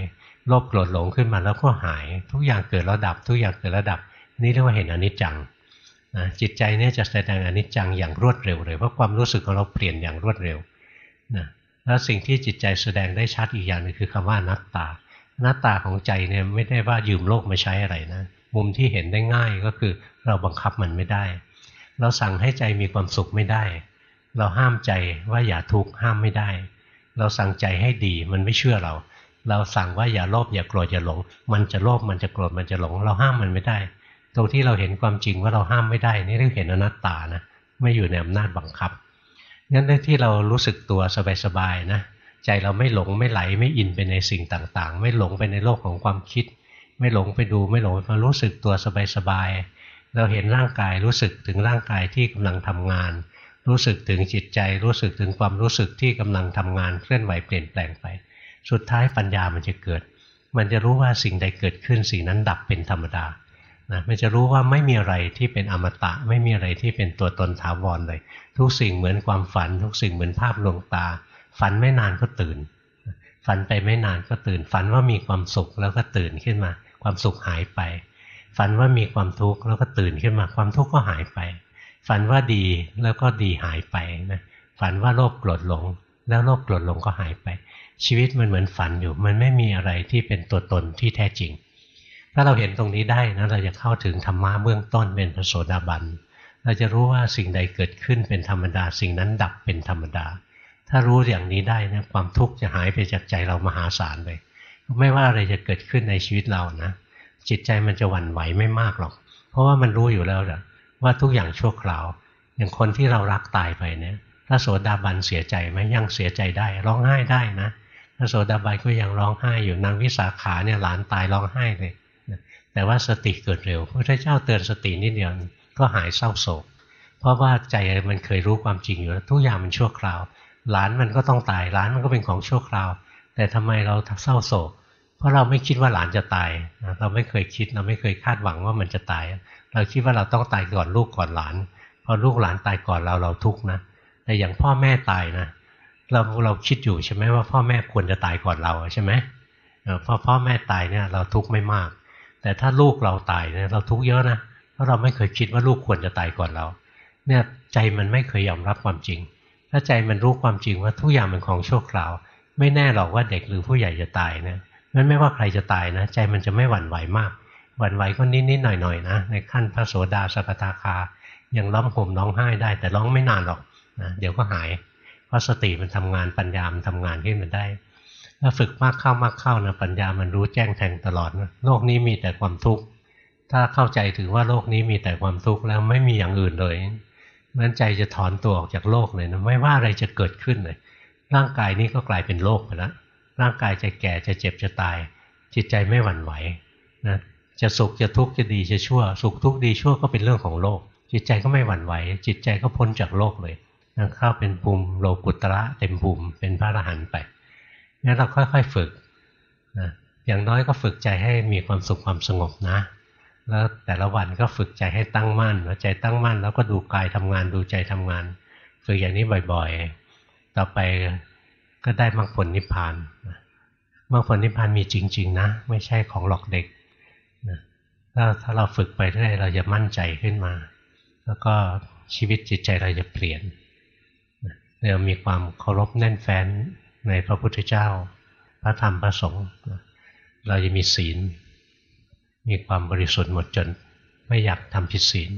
โลภโกรธหลงขึ้นมาแล้วก็หาย ทุกอย่างเกิดแล้วดับ ทุกอย่างเกิดแล้วดับ นี่เรียกว่าเห็นอนิจจังนะจิตใจเนี่ยจะแสดงอนิจจังอย่างรวดเร็วเลย เพราะความรู้สึกของเราเปลี่ยนอย่างรวดเร็วนะแล้วสิ่งที่จิตใจแสดงได้ชัดอีกอย่างนึงคือคำว่านัตตานัตตาของใจเนี่ยไม่ได้ว่ายืมโลกมาใช้อะไรนะ มุมที่เห็นได้ง่ายก็คือเราบังคับมันไม่ได้ เราสั่งให้ใจมีความสุขไม่ได้ เราห้ามใจว่าอย่าทุกข์ห้ามไม่ได้ เราสั่งใจให้ดีมันไม่เชื่อเรา เราสั่งว่าอย่าโลภอย่าโกรธอย่าหลง มันจะโลภมันจะโกรธมันจะหลง เราห้ามมันไม่ได้ ตรงที่เราเห็นความจริงว่าเราห้ามไม่ได้ นี่เรียกเห็นอนัตตานะไม่อยู่ในอำนาจบังคับงั้นที่เรารู้สึกตัวสบายๆนะใจเราไม่หลงไม่ไหลไม่อินไปในสิ่งต่างๆ ไม่หลงไปในโลกของความคิด ไม่หลงไปดูไม่หลงมารู้สึกตัวสบายๆเราเห็นร่างกายรู้สึกถึงร่างกายที่กำลังทำงาน รู้สึกถึงจิตใจ รู้สึกถึงความรู้สึกที่กำลังทำงานเคลื่อนไหวเปลี่ยนแปลงไป สุดท้ายปัญญามันจะเกิด มันจะรู้ว่าสิ่งใดเกิดขึ้นสิ่งนั้นดับเป็นธรรมดานะมันจะรู้ว่าไม่มีอะไรที่เป็นอมตะ ไม่มีอะไรที่เป็นตัวตนถาวรเลย ทุกสิ่งเหมือนความฝัน ทุกสิ่งเหมือนภาพลวงตา ฝันไม่นานก็ตื่น ฝันไปไม่นานก็ตื่น ฝันว่ามีความสุขแล้วก็ตื่นขึ้นมา ความสุขหายไป ฝันว่ามีความทุกข์แล้วก็ตื่นขึ้นมา ความทุกข์ก็หายไป ฝันว่าดีแล้วก็ดีหายไปนะฝันว่าโลภโกรธหลง แล้วโลภโกรธหลงก็หายไป ชีวิตมันเหมือนฝันอยู่ มันไม่มีอะไรที่เป็นตัวตนที่แท้จริง ถ้าเราเห็นตรงนี้ได้นะเราจะเข้าถึงธรรมะเบื้องต้นเป็นพระโสดาบัน เราจะรู้ว่าสิ่งใดเกิดขึ้นเป็นธรรมดา สิ่งนั้นดับเป็นธรรมดา ถ้ารู้อย่างนี้ได้นะความทุกข์จะหายไปจากใจเรามหาศาลเลย ไม่ว่าอะไรจะเกิดขึ้นในชีวิตเรานะ จิตใจมันจะหวั่นไหวไม่มากหรอก เพราะว่ามันรู้อยู่แล้วนะว่าทุกอย่างชั่วคราว อย่างคนที่เรารักตายไปเนี่ยพระโสดาบันเสียใจไหมยังเสียใจได้ ร้องไห้ได้นะ พระโสดาบันก็ยังร้องไห้อยู่นางวิสาขาเนี่ยหลานตายร้องไห้เลยแต่ว่าสติเกิดเร็วพระเจ้าเตือนสตินิดเดียวก็หายเศร้าโศก เพราะว่าใจมันเคยรู้ความจริงอยู่แล้วทุกอย่างมันชั่วคราว หลานมันก็ต้องตายหลานมันก็เป็นของชั่วคราว แต่ทำไมเราเศร้าโศก เพราะเราไม่คิดว่าหลานจะตายเราไม่เคยคิดเราไม่เคยคาดหวังว่ามันจะตาย เราคิดว่าเราต้องตายก่อนลูกก่อนหลานพอลูกหลานตายก่อนเราเราทุกข์นะแต่อย่างพ่อแม่ตายนะ เราเราคิดอยู่ใช่ไหมว่าพ่อแม่ควรจะตายก่อนเราใช่ไหมพอพ่อแม่ตายเนี่ยเราทุกข์ไม่มาก แต่ถ้าลูกเราตายเนี่ยเราทุกข์เยอะนะเพราะเราไม่เคยคิดว่าลูกควรจะตายก่อนเรา เนี่ยใจมันไม่เคยยอมรับความจริง ถ้าใจมันรู้ความจริงว่าทุกอย่างเป็นของชั่วคราว ไม่แน่หรอกว่าเด็กหรือผู้ใหญ่จะตายนะนั้นไม่ว่าใครจะตายนะ ใจมันจะไม่หวั่นไหวมากหวั่นไหวก็นิดๆหน่อยๆนะในขั้นพระโสดาสกทาคายังร้องห่มร้องไห้ได้ แต่ร้องไม่นานหรอกนะเดี๋ยวก็หาย เพราะสติมันทำงานปัญญามันทำงานขึ้นมาได้ ถ้าฝึกมากเข้ามากเข้านะปัญญามันรู้แจ้งแทงตลอดนะโลกนี้มีแต่ความทุกข์ถ้าเข้าใจถึงว่าโลกนี้มีแต่ความทุกข์แล้วไม่มีอย่างอื่นเลยนั้นใจจะถอนตัวออกจากโลกเลยนะไม่ว่าอะไรจะเกิดขึ้นเลย ร่างกายนี้ก็กลายเป็นโลกไปแล้วร่างกายจะแก่จะเจ็บจะตาย จิตใจไม่หวั่นไหวนะจะสุขจะทุกข์จะดีจะชั่ว สุขทุกข์ดีชั่วก็เป็นเรื่องของโลก จิตใจก็ไม่หวั่นไหว จิตใจก็พ้นจากโลกเลย เข้าเป็นภูมิโลกุตระเต็มภูมิเป็นพระอรหันต์ไปงั้นเราค่อยๆฝึกนะอย่างน้อยก็ฝึกใจให้มีความสุขความสงบนะ แล้วแต่ละวันก็ฝึกใจให้ตั้งมั่นแล้วใจตั้งมั่น แล้วก็ดูกายทำงานดูใจทำงาน ฝึกอย่างนี้บ่อยๆ ต่อไปก็ได้มรรคผลนิพพานมรรคผลนิพพานมีจริง ๆ นะ ไม่ใช่ของหลอกเด็กนะถ้าถ้าเราฝึกไปเรื่อยเราจะมั่นใจขึ้นมา แล้วก็ชีวิตจิตใจเราจะเปลี่ยน เรามีความเคารพแน่นแฟ้นในพระพุทธเจ้า พระธรรมพระสงฆ์เราจะมีศีล มีความบริสุทธิ์หมดจน ไม่อยากทำผิดศีล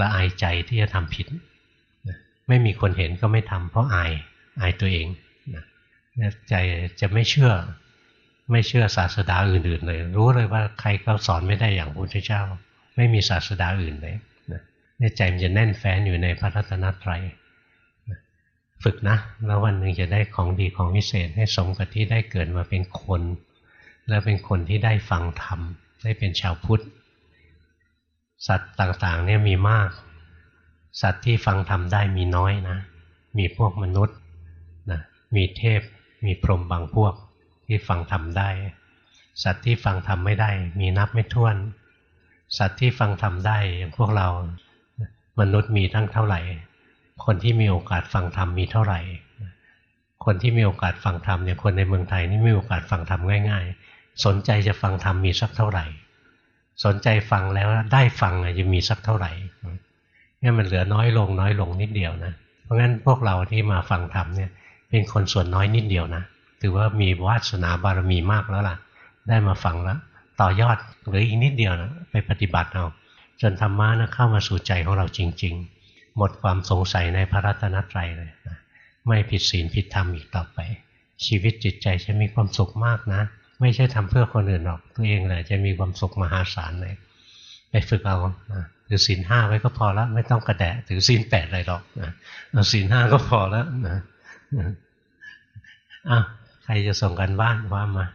ละอายใจที่จะทำผิด ไม่มีคนเห็นก็ไม่ทำเพราะอายอายตัวเองใจจะไม่เชื่อไม่เชื่อศาสดาอื่นๆเลย รู้เลยว่าใครก็สอนไม่ได้อย่างพระพุทธเจ้า ไม่มีศาสดาอื่นเลยใใจมันจะแน่นแฟ้นอยู่ในพระรัตนตรัย ฝึกนะแล้ววันหนึ่งจะได้ของดีของวิเศษให้สมกับที่ได้เกิดมาเป็นคน และเป็นคนที่ได้ฟังธรรมได้เป็นชาวพุทธ สัตว์ต่างๆเนี่ยมีมาก สัตว์ที่ฟังธรรมได้มีน้อยนะ มีพวกมนุษย์นะมีเทพ มีพรหมบางพวกที่ฟังธรรมได้ สัตว์ที่ฟังธรรมไม่ได้ มีนับไม่ถ้วน สัตว์ที่ฟังธรรมได้อย่างพวกเรา มนุษย์มีทั้งเท่าไหร่ คนที่มีโอกาสฟังธรรมมีเท่าไหร่ คนที่มีโอกาสฟังธรรมเนี่ยคนในเมืองไทยนี่มีโอกาสฟังธรรมง่าย ๆ สนใจจะฟังธรรมมีสักเท่าไหร่ สนใจฟังแล้วได้ฟังจะมีสักเท่าไหร่เนี่มันเหลือน้อยลงน้อยลงนิดเดียวนะ เพราะงั้นพวกเราที่มาฟังธรรมเนี่ยเป็นคนส่วนน้อยนิดเดียวนะ ถือว่ามีวาสนาบารมีมากแล้วล่ะ ได้มาฟังแล้ว ต่อยอดหรืออีกนิดเดียวนะไปปฏิบัติเอาจนธรรมะนะเข้ามาสู่ใจของเราจริง ๆ หมดความสงสัยในพระรัตนตรัยเลยนะไม่ผิดศีลผิดธรรมอีกต่อไป ชีวิตจิตใจจะมีความสุขมากนะ ไม่ใช่ทำเพื่อคนอื่นหรอกตัวเองแหละจะมีความสุขมหาศาลเลยไปฝึกเอานะถือศีลห้าไว้ก็พอแล้วไม่ต้องกระแดะถือศีลแปดอะไรหรอกนะเอาศีลห้าก็พอแล้วนะอ้าวใครจะส่งกันบ้านว่ามา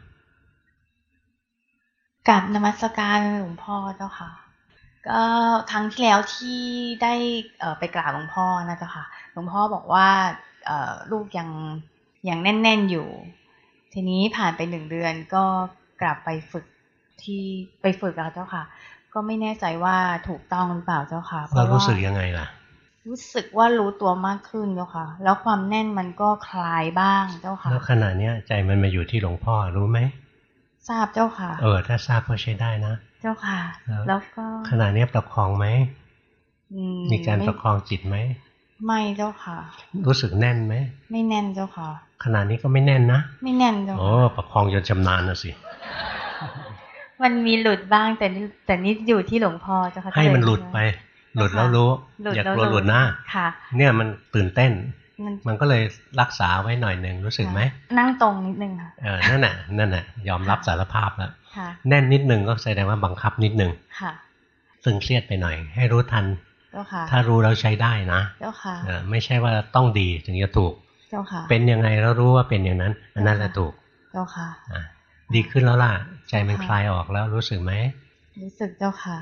กับนมัสการหลวงพ่อเจ้าค่ะ ก็ครั้งที่แล้วที่ได้ไปกราบหลวงพ่อนะเจ้าค่ะหลวงพ่อบอกว่าลูกยังยังแน่น ๆอยู่ ทีนี้ผ่านไปหนึ่งเดือนก็กลับไปฝึกที่ไปฝึกแล้วเจ้าค่ะ ก็ไม่แน่ใจว่าถูกต้องหรือเปล่าเจ้าค่ะเรารู้สึกยังไงล่ะ รู้สึกว่ารู้ตัวมากขึ้นเจ้าค่ะ แล้วความแน่นมันก็คลายบ้างเจ้าค่ะแล้วขณะเนี้ยใจมันมาอยู่ที่หลวงพ่อรู้ไหมทราบเจ้าค่ะ เออถ้าทราบก็ใช้ได้นะ เจ้าค่ะ แล้วก็ขณะนี้ประคองไหมมีการประคองจิตไหมไม่เจ้าค่ะ รู้สึกแน่นไหมไม่แน่นเจ้าค่ะขณะนี้ก็ไม่แน่นนะไม่แน่นเจ้าค่ะโอ้ประคองจนชำนาญนะสิมันมีหลุดบ้างแต่นี่แต่นี่อยู่ที่หลวงพ่อเจ้าค่ะให้มันหลุดไป หลุดแล้วรู้ อย่ากลัวหลุดนะค่ะ เนี่ยมันตื่นเต้น มันก็เลยรักษาไว้หน่อยหนึ่งรู้สึกไหมนั่งตรงนิดนึงค่ะเออนั่นแหะนั่นแหละยอมรับสารภาพแล้ว แน่นนิดนึงก็แสดงว่าบังคับนิดนึงซึ่งเครียดไปหน่อย ให้รู้ทันถ้ารู้แล้วใช้ได้นะไม่ใช่ว่าต้องดีถึงจะถูกเป็นยังไงแล้วรู้ว่าเป็นอย่างนั้นอันนั้นแหละถูกดีขึ้นแล้วล่ะ ใจมันคลายออกแล้วรู้สึกไหมรู้สึกเจ้าค่ะ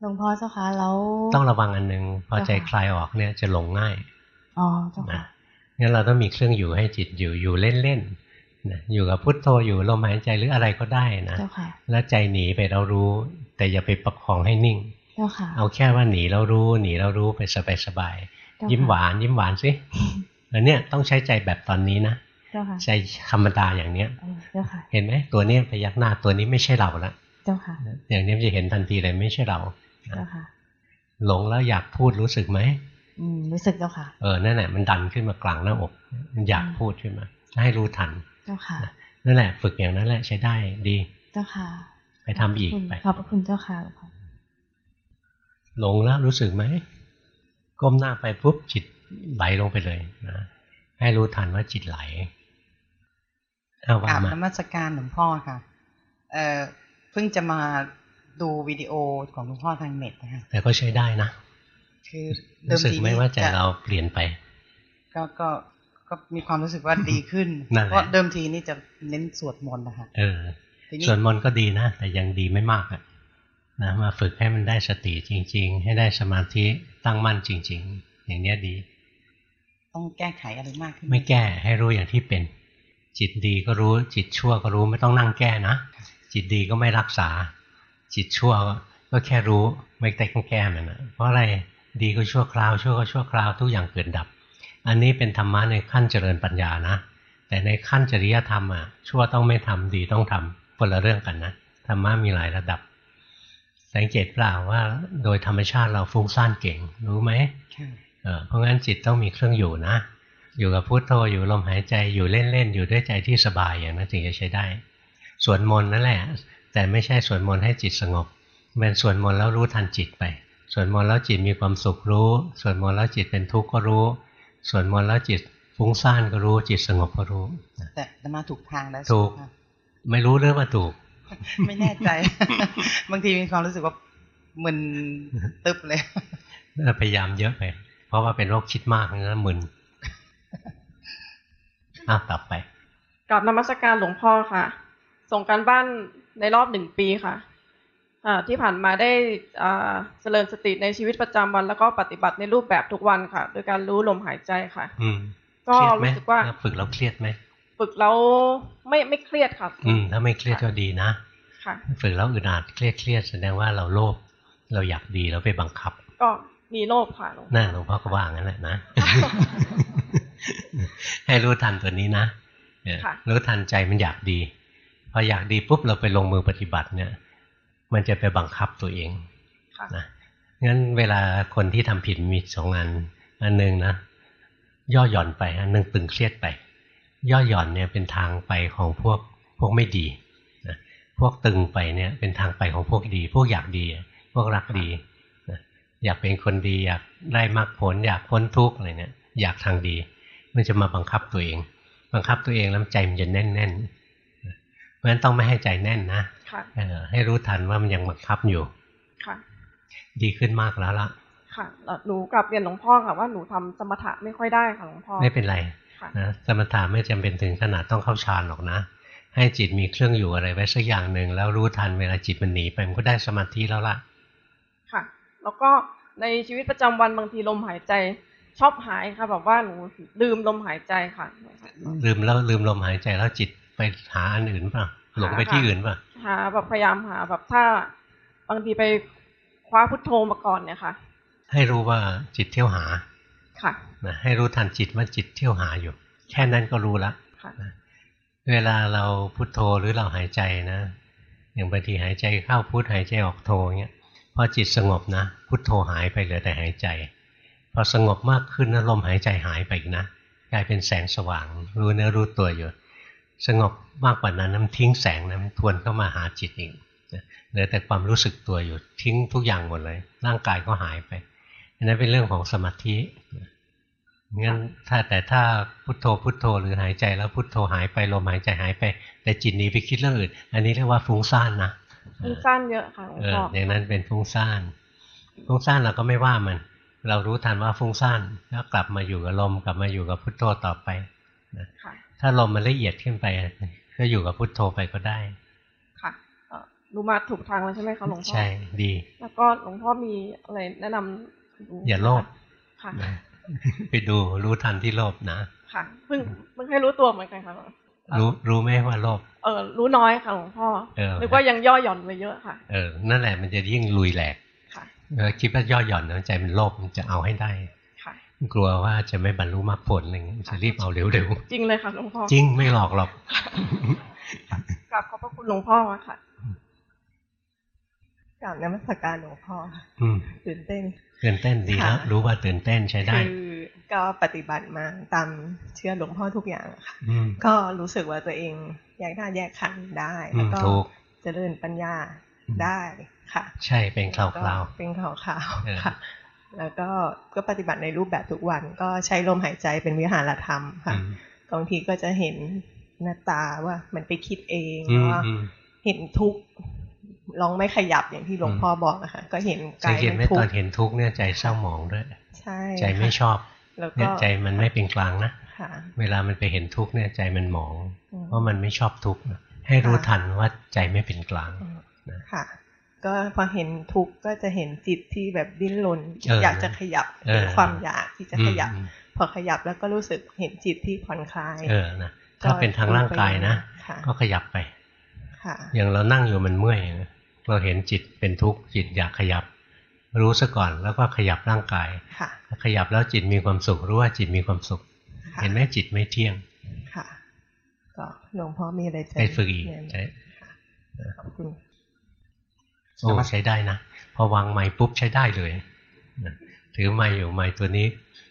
หลวงพ่อเจ้าค่ะแล้วต้องระวังอันหนึ่งพอใจคลายออกเนี่ยจะหลงง่ายอ๋อเจ้าค่ะงั้นเราต้องมีเครื่องอยู่ให้จิตอยู่อยู่เล่นๆ นะอยู่กับพุทโธอยู่ลมหายใจหรืออะไรก็ได้นะแล้วใจหนีไปเรารู้ แต่อย่าไปประคองให้นิ่งเอาแค่ว่าหนีเรารู้ หนีเรารู้ไปสบายๆยิ้มหวานยิ้มหวานสิอันเนี้ยต้องใช้ใจแบบตอนนี้นะใจธรรมดาอย่างเนี้ยเห็นไหมตัวนี้พยักหน้าตัวนี้ไม่ใช่เราละอย่างนี้จะเห็นทันทีเลยไม่ใช่เราหลงแล้วอยากพูดรู้สึกไหมอืมรู้สึกเจ้าค่ะ เออนั่นแหละมันดันขึ้นมากลางหน้าอก มันอยากพูดขึ้นมาให้รู้ทัน เจ้าค่ะนั่นแหละ ฝึกอย่างนั้นแหละใช้ได้ดี เจ้าค่ะ ไปทำอีกไปขอบพระคุณเจ้าค่ะหลงแล้วรู้สึกไหมก้มหน้าไปปุ๊บจิตไหลลงไปเลยนะให้รู้ทันว่าจิตไหลเอาว่ามานมัสการหลวงพ่อค่ะ เอ่อเพิ่งจะมาดูวิดีโอของหลวงพ่อทางเน็ตนะคะแต่ก็ใช้ได้นะ คือรู้สึกไหมว่าใจเราเปลี่ยนไป ก็ก็ ก็มีความรู้สึกว่าดีขึ้น เพราะเดิมทีนี่จะเน้นสวดมนต์นะคะเออสวดมนต์ก็ดีนะ แต่ยังดีไม่มากอะนะมาฝึกให้มันได้สติจริง ๆ ให้ได้สมาธิตั้งมั่นจริง ๆ อย่างเนี้ยดี ต้องแก้ไขอะไรมากขึ้นไม่แก้ให้รู้อย่างที่เป็น จิตดีก็รู้ จิตชั่วก็รู้ไม่ต้องนั่งแก้นะจิตดีก็ไม่รักษา จิตชั่วก็แค่รู้ไม่ต้องแก้มันนะเพราะอะไรดีก็ชั่วคราวชั่วก็ชั่วคราวทุกอย่างเกิดดับ อันนี้เป็นธรรมะในขั้นเจริญปัญญานะ แต่ในขั้นจริยธรรมอะชั่วต้องไม่ทำดีต้องทำคนละเรื่องกันนะธรรมะมีหลายระดับ สังเกตเปล่าว่าโดยธรรมชาติเราฟุ้งซ่านเก่ง รู้ไหมเพราะงั้นจิตต้องมีเครื่องอยู่นะ อยู่กับพุทโธอยู่ลมหายใจอยู่เล่นๆอยู่ด้วยใจที่สบายอย่างนั้นถึงจะใช้ได้สวดมนต์นั่นแหละ แต่ไม่ใช่สวดมนต์ให้จิตสงบเป็นสวดมนต์แล้วรู้ทันจิตไปสวดมนต์แล้วจิตมีความสุขรู้สวดมนต์แล้วจิตเป็นทุกข์ก็รู้ สวดมนต์แล้วจิตฟุ้งซ่านก็รู้จิตสงบก็รู้ แต่จะมาถูกทางแล้วถูก ไม่รู้เรื่องว่าถูก ไม่แน่ใจ บางทีมีความรู้สึกว่ามึนตึบเลยพยายามเยอะไป เพราะว่าเป็นโรคคิดมากนะมึนอ้าวต่อไปกลับนมัสการหลวงพ่อค่ะ ส่งการบ้านในรอบหนึ่งปีค่ะ ที่ผ่านมาได้เจริญสติในชีวิตประจำวัน แล้วก็ปฏิบัติในรูปแบบทุกวันค่ะ โดยการรู้ลมหายใจค่ะ อืก็รู้สึกว่าฝึกแล้วเครียดไหมฝึกแล้วไม่ไม่เครียดค่ะอืมถ้าไม่เครียดก็ดีนะค่ะฝึกแล้วอึดอัดเครียดเครียดแสดงว่าเราโลภเราอยากดีเราไปบังคับ ก็มีโลภค่ะนั่นหลวงพ่อก็ว่างั้นแหละนะ ให้รู้ทันตัวนี้นะรู้ทันใจมันอยากดี พออยากดีปุ๊บเราไปลงมือปฏิบัติเนี่ย มันจะไปบังคับตัวเองนะงั้นเวลาคนที่ทำผิดมีสองอันอันหนึ่งนะย่อหย่อนไป อันหนึ่งตึงเครียดไป ย่อหย่อนเนี่ยเป็นทางไปของพวกพวกไม่ดีนะพวกตึงไปเนี่ยเป็นทางไปของพวกดี พวกอยากดี พวกรักดีนะอยากเป็นคนดีอยากได้มรรคผล อยากพ้นทุกข์อะไรเนี่ยอยากทางดี มันจะมาบังคับตัวเอง บังคับตัวเองแล้วใจมันจะแน่นแน่นเพราะฉะนั้นต้องไม่ให้ใจแน่นนะ ให้รู้ทันว่ามันยังบังคับอยู่ ค่ะ ดีขึ้นมากแล้วล่ะ ค่ะหนูกลับเรียนหลวงพ่อค่ะว่าหนูทำสมถะไม่ค่อยได้ค่ะหลวงพ่อ ไม่เป็นไรนะสมถะไม่จำเป็นถึงขนาดต้องเข้าฌานหรอกนะ ให้จิตมีเครื่องอยู่อะไรไว้สักอย่างหนึ่งแล้วรู้ทันเวลาจิตมันหนีไปมันก็ได้สมาธิแล้วล่ะ ค่ะ แล้วก็ในชีวิตประจำวันบางทีลมหายใจชอบหายค่ะแบบว่าหนูลืมลมหายใจค่ะลืมแล้วลืมลมหายใจแล้วจิตไปหาอันอื่นป่ะ หลงไปที่อื่นป่ะหาแบบพยายามหาแบบถ้าบางทีไปคว้าพุทโธมาก่อนเนี่ยค่ะ ให้รู้ว่าจิตเที่ยวหาค่ะนะให้รู้ทันจิตว่าจิตเที่ยวหาอยู่ แค่นั้นก็รู้ละค่ะเวลาเราพุทโธหรือเราหายใจนะ อย่างบางทีหายใจเข้าพุทหายใจออกโธเงี้ยพอจิตสงบนะ พุทโธหายไปเหลือแต่หายใจ พอสงบมากขึ้นนะลมหายใจหายไปอีกนะกลายเป็นแสงสว่าง รู้เนื้อรู้ตัวอยู่ สงบมากกว่านั้นมันทิ้งแสงนะมันทวนเข้ามาหาจิตเองเหลือแต่ความรู้สึกตัวอยู่ทิ้งทุกอย่างหมดเลย ร่างกายก็หายไปอันนั้นเป็นเรื่องของสมาธิงั้นถ้าแต่ถ้าพุทโธพุทโธหรือหายใจแล้วพุทโธหายไปลมหายใจหายไป แต่จิตหนีไปคิดเรื่องอื่น อันนี้เรียกว่าฟุ้งซ่านนะฟุ้งซ่านเยอะค่ะเอออย่างนั้นเป็นฟุ้งซ่านฟุ้งซ่านเราก็ไม่ว่ามัน เรารู้ทันว่าฟุ้งซ่านแล้วกลับมาอยู่กับลมกลับมาอยู่กับพุทโธต่อไปนะ ถ้าลมมันละเอียดขึ้นไป ก็อยู่กับพุทโธไปก็ได้ ค่ะรู้มาถูกทางแล้วใช่ไหมคะหลวงพ่อ ใช่ ดี แล้วก็หลวงพ่อมีอะไรแนะนำอย่าโลภ ค่ะ ไปดูรู้ทันที่โลภนะ ค่ะ เพิ่งเพิ่งให้รู้ตัวเหมือนกันค่ะรู้รู้ไหมว่าโลภ เออ รู้น้อยค่ะหลวงพ่อนึกว่ายังย่อหย่อนไปเยอะค่ะ เออ นั่นแหละมันจะยิ่งลุยแหลกคิดว่าย่อหย่อนนะใจมันโลภมันจะเอาให้ได้ กลัวว่าจะไม่บรรลุมรรคผลอะไรเงี้ยจะรีบเอาเร็วๆจริงเลยค่ะหลวงพ่อจริงไม่หลอกหรอกกลับขอบพระคุณหลวงพ่อค่ะกลับนมัสการหลวงพ่อตื่นเต้นตื่นเต้นดีแล้วรู้ว่าตื่นเต้นใช้ได้คือก็ปฏิบัติมาตามเชื่อหลวงพ่อทุกอย่างค่ะก็รู้สึกว่าตัวเองแยกได้แยกขันได้แล้วก็เจริญปัญญาได้ค่ะ ใช่เป็นคราวๆเป็นคราวๆค่ะ แล้วก็ก็ปฏิบัติในรูปแบบทุกวัน ก็ใช้ลมหายใจเป็นวิหารธรรมค่ะบางทีก็จะเห็นหน้าตาว่ามันไปคิดเองว่าเห็นทุกลองไม่ขยับอย่างที่หลวงพ่อบอกนะคะก็เห็นกายมันทุกข์ตอนเห็นทุกข์เนี่ยใจเศร้าหมองด้วยใช่ใจไม่ชอบเนี่ยใจมันไม่เป็นกลางนะเวลามันไปเห็นทุกข์เนี่ยใจมันหมอง เพราะมันไม่ชอบทุกข์ให้รู้ทันว่าใจไม่เป็นกลางค่ะ ก็พอเห็นทุกข์ก็จะเห็นจิตที่แบบดิ้นรนอยากจะขยับเป็นความอยากที่จะขยับ พอขยับแล้วก็รู้สึกเห็นจิตที่ผ่อนคลาย เออนะถ้าเป็นทางร่างกายนะ ก็ขยับไปอย่างเรานั่งอยู่มันเมื่อยเราเห็นจิตเป็นทุกข์จิตอยากขยับ รู้ซะก่อนแล้วก็ขยับร่างกายขยับแล้วจิตมีความสุขรู้ว่าจิตมีความสุข เห็นไหมจิตไม่เที่ยงค่ะก็หลวงพ่อมีอะไรจะไปฝึกอีกใช่ขอบคุณ โอ้ใช้ได้นะ พอวางไม้ปุ๊บใช้ได้เลยถือไม้อยู่ไม้ตัวนี้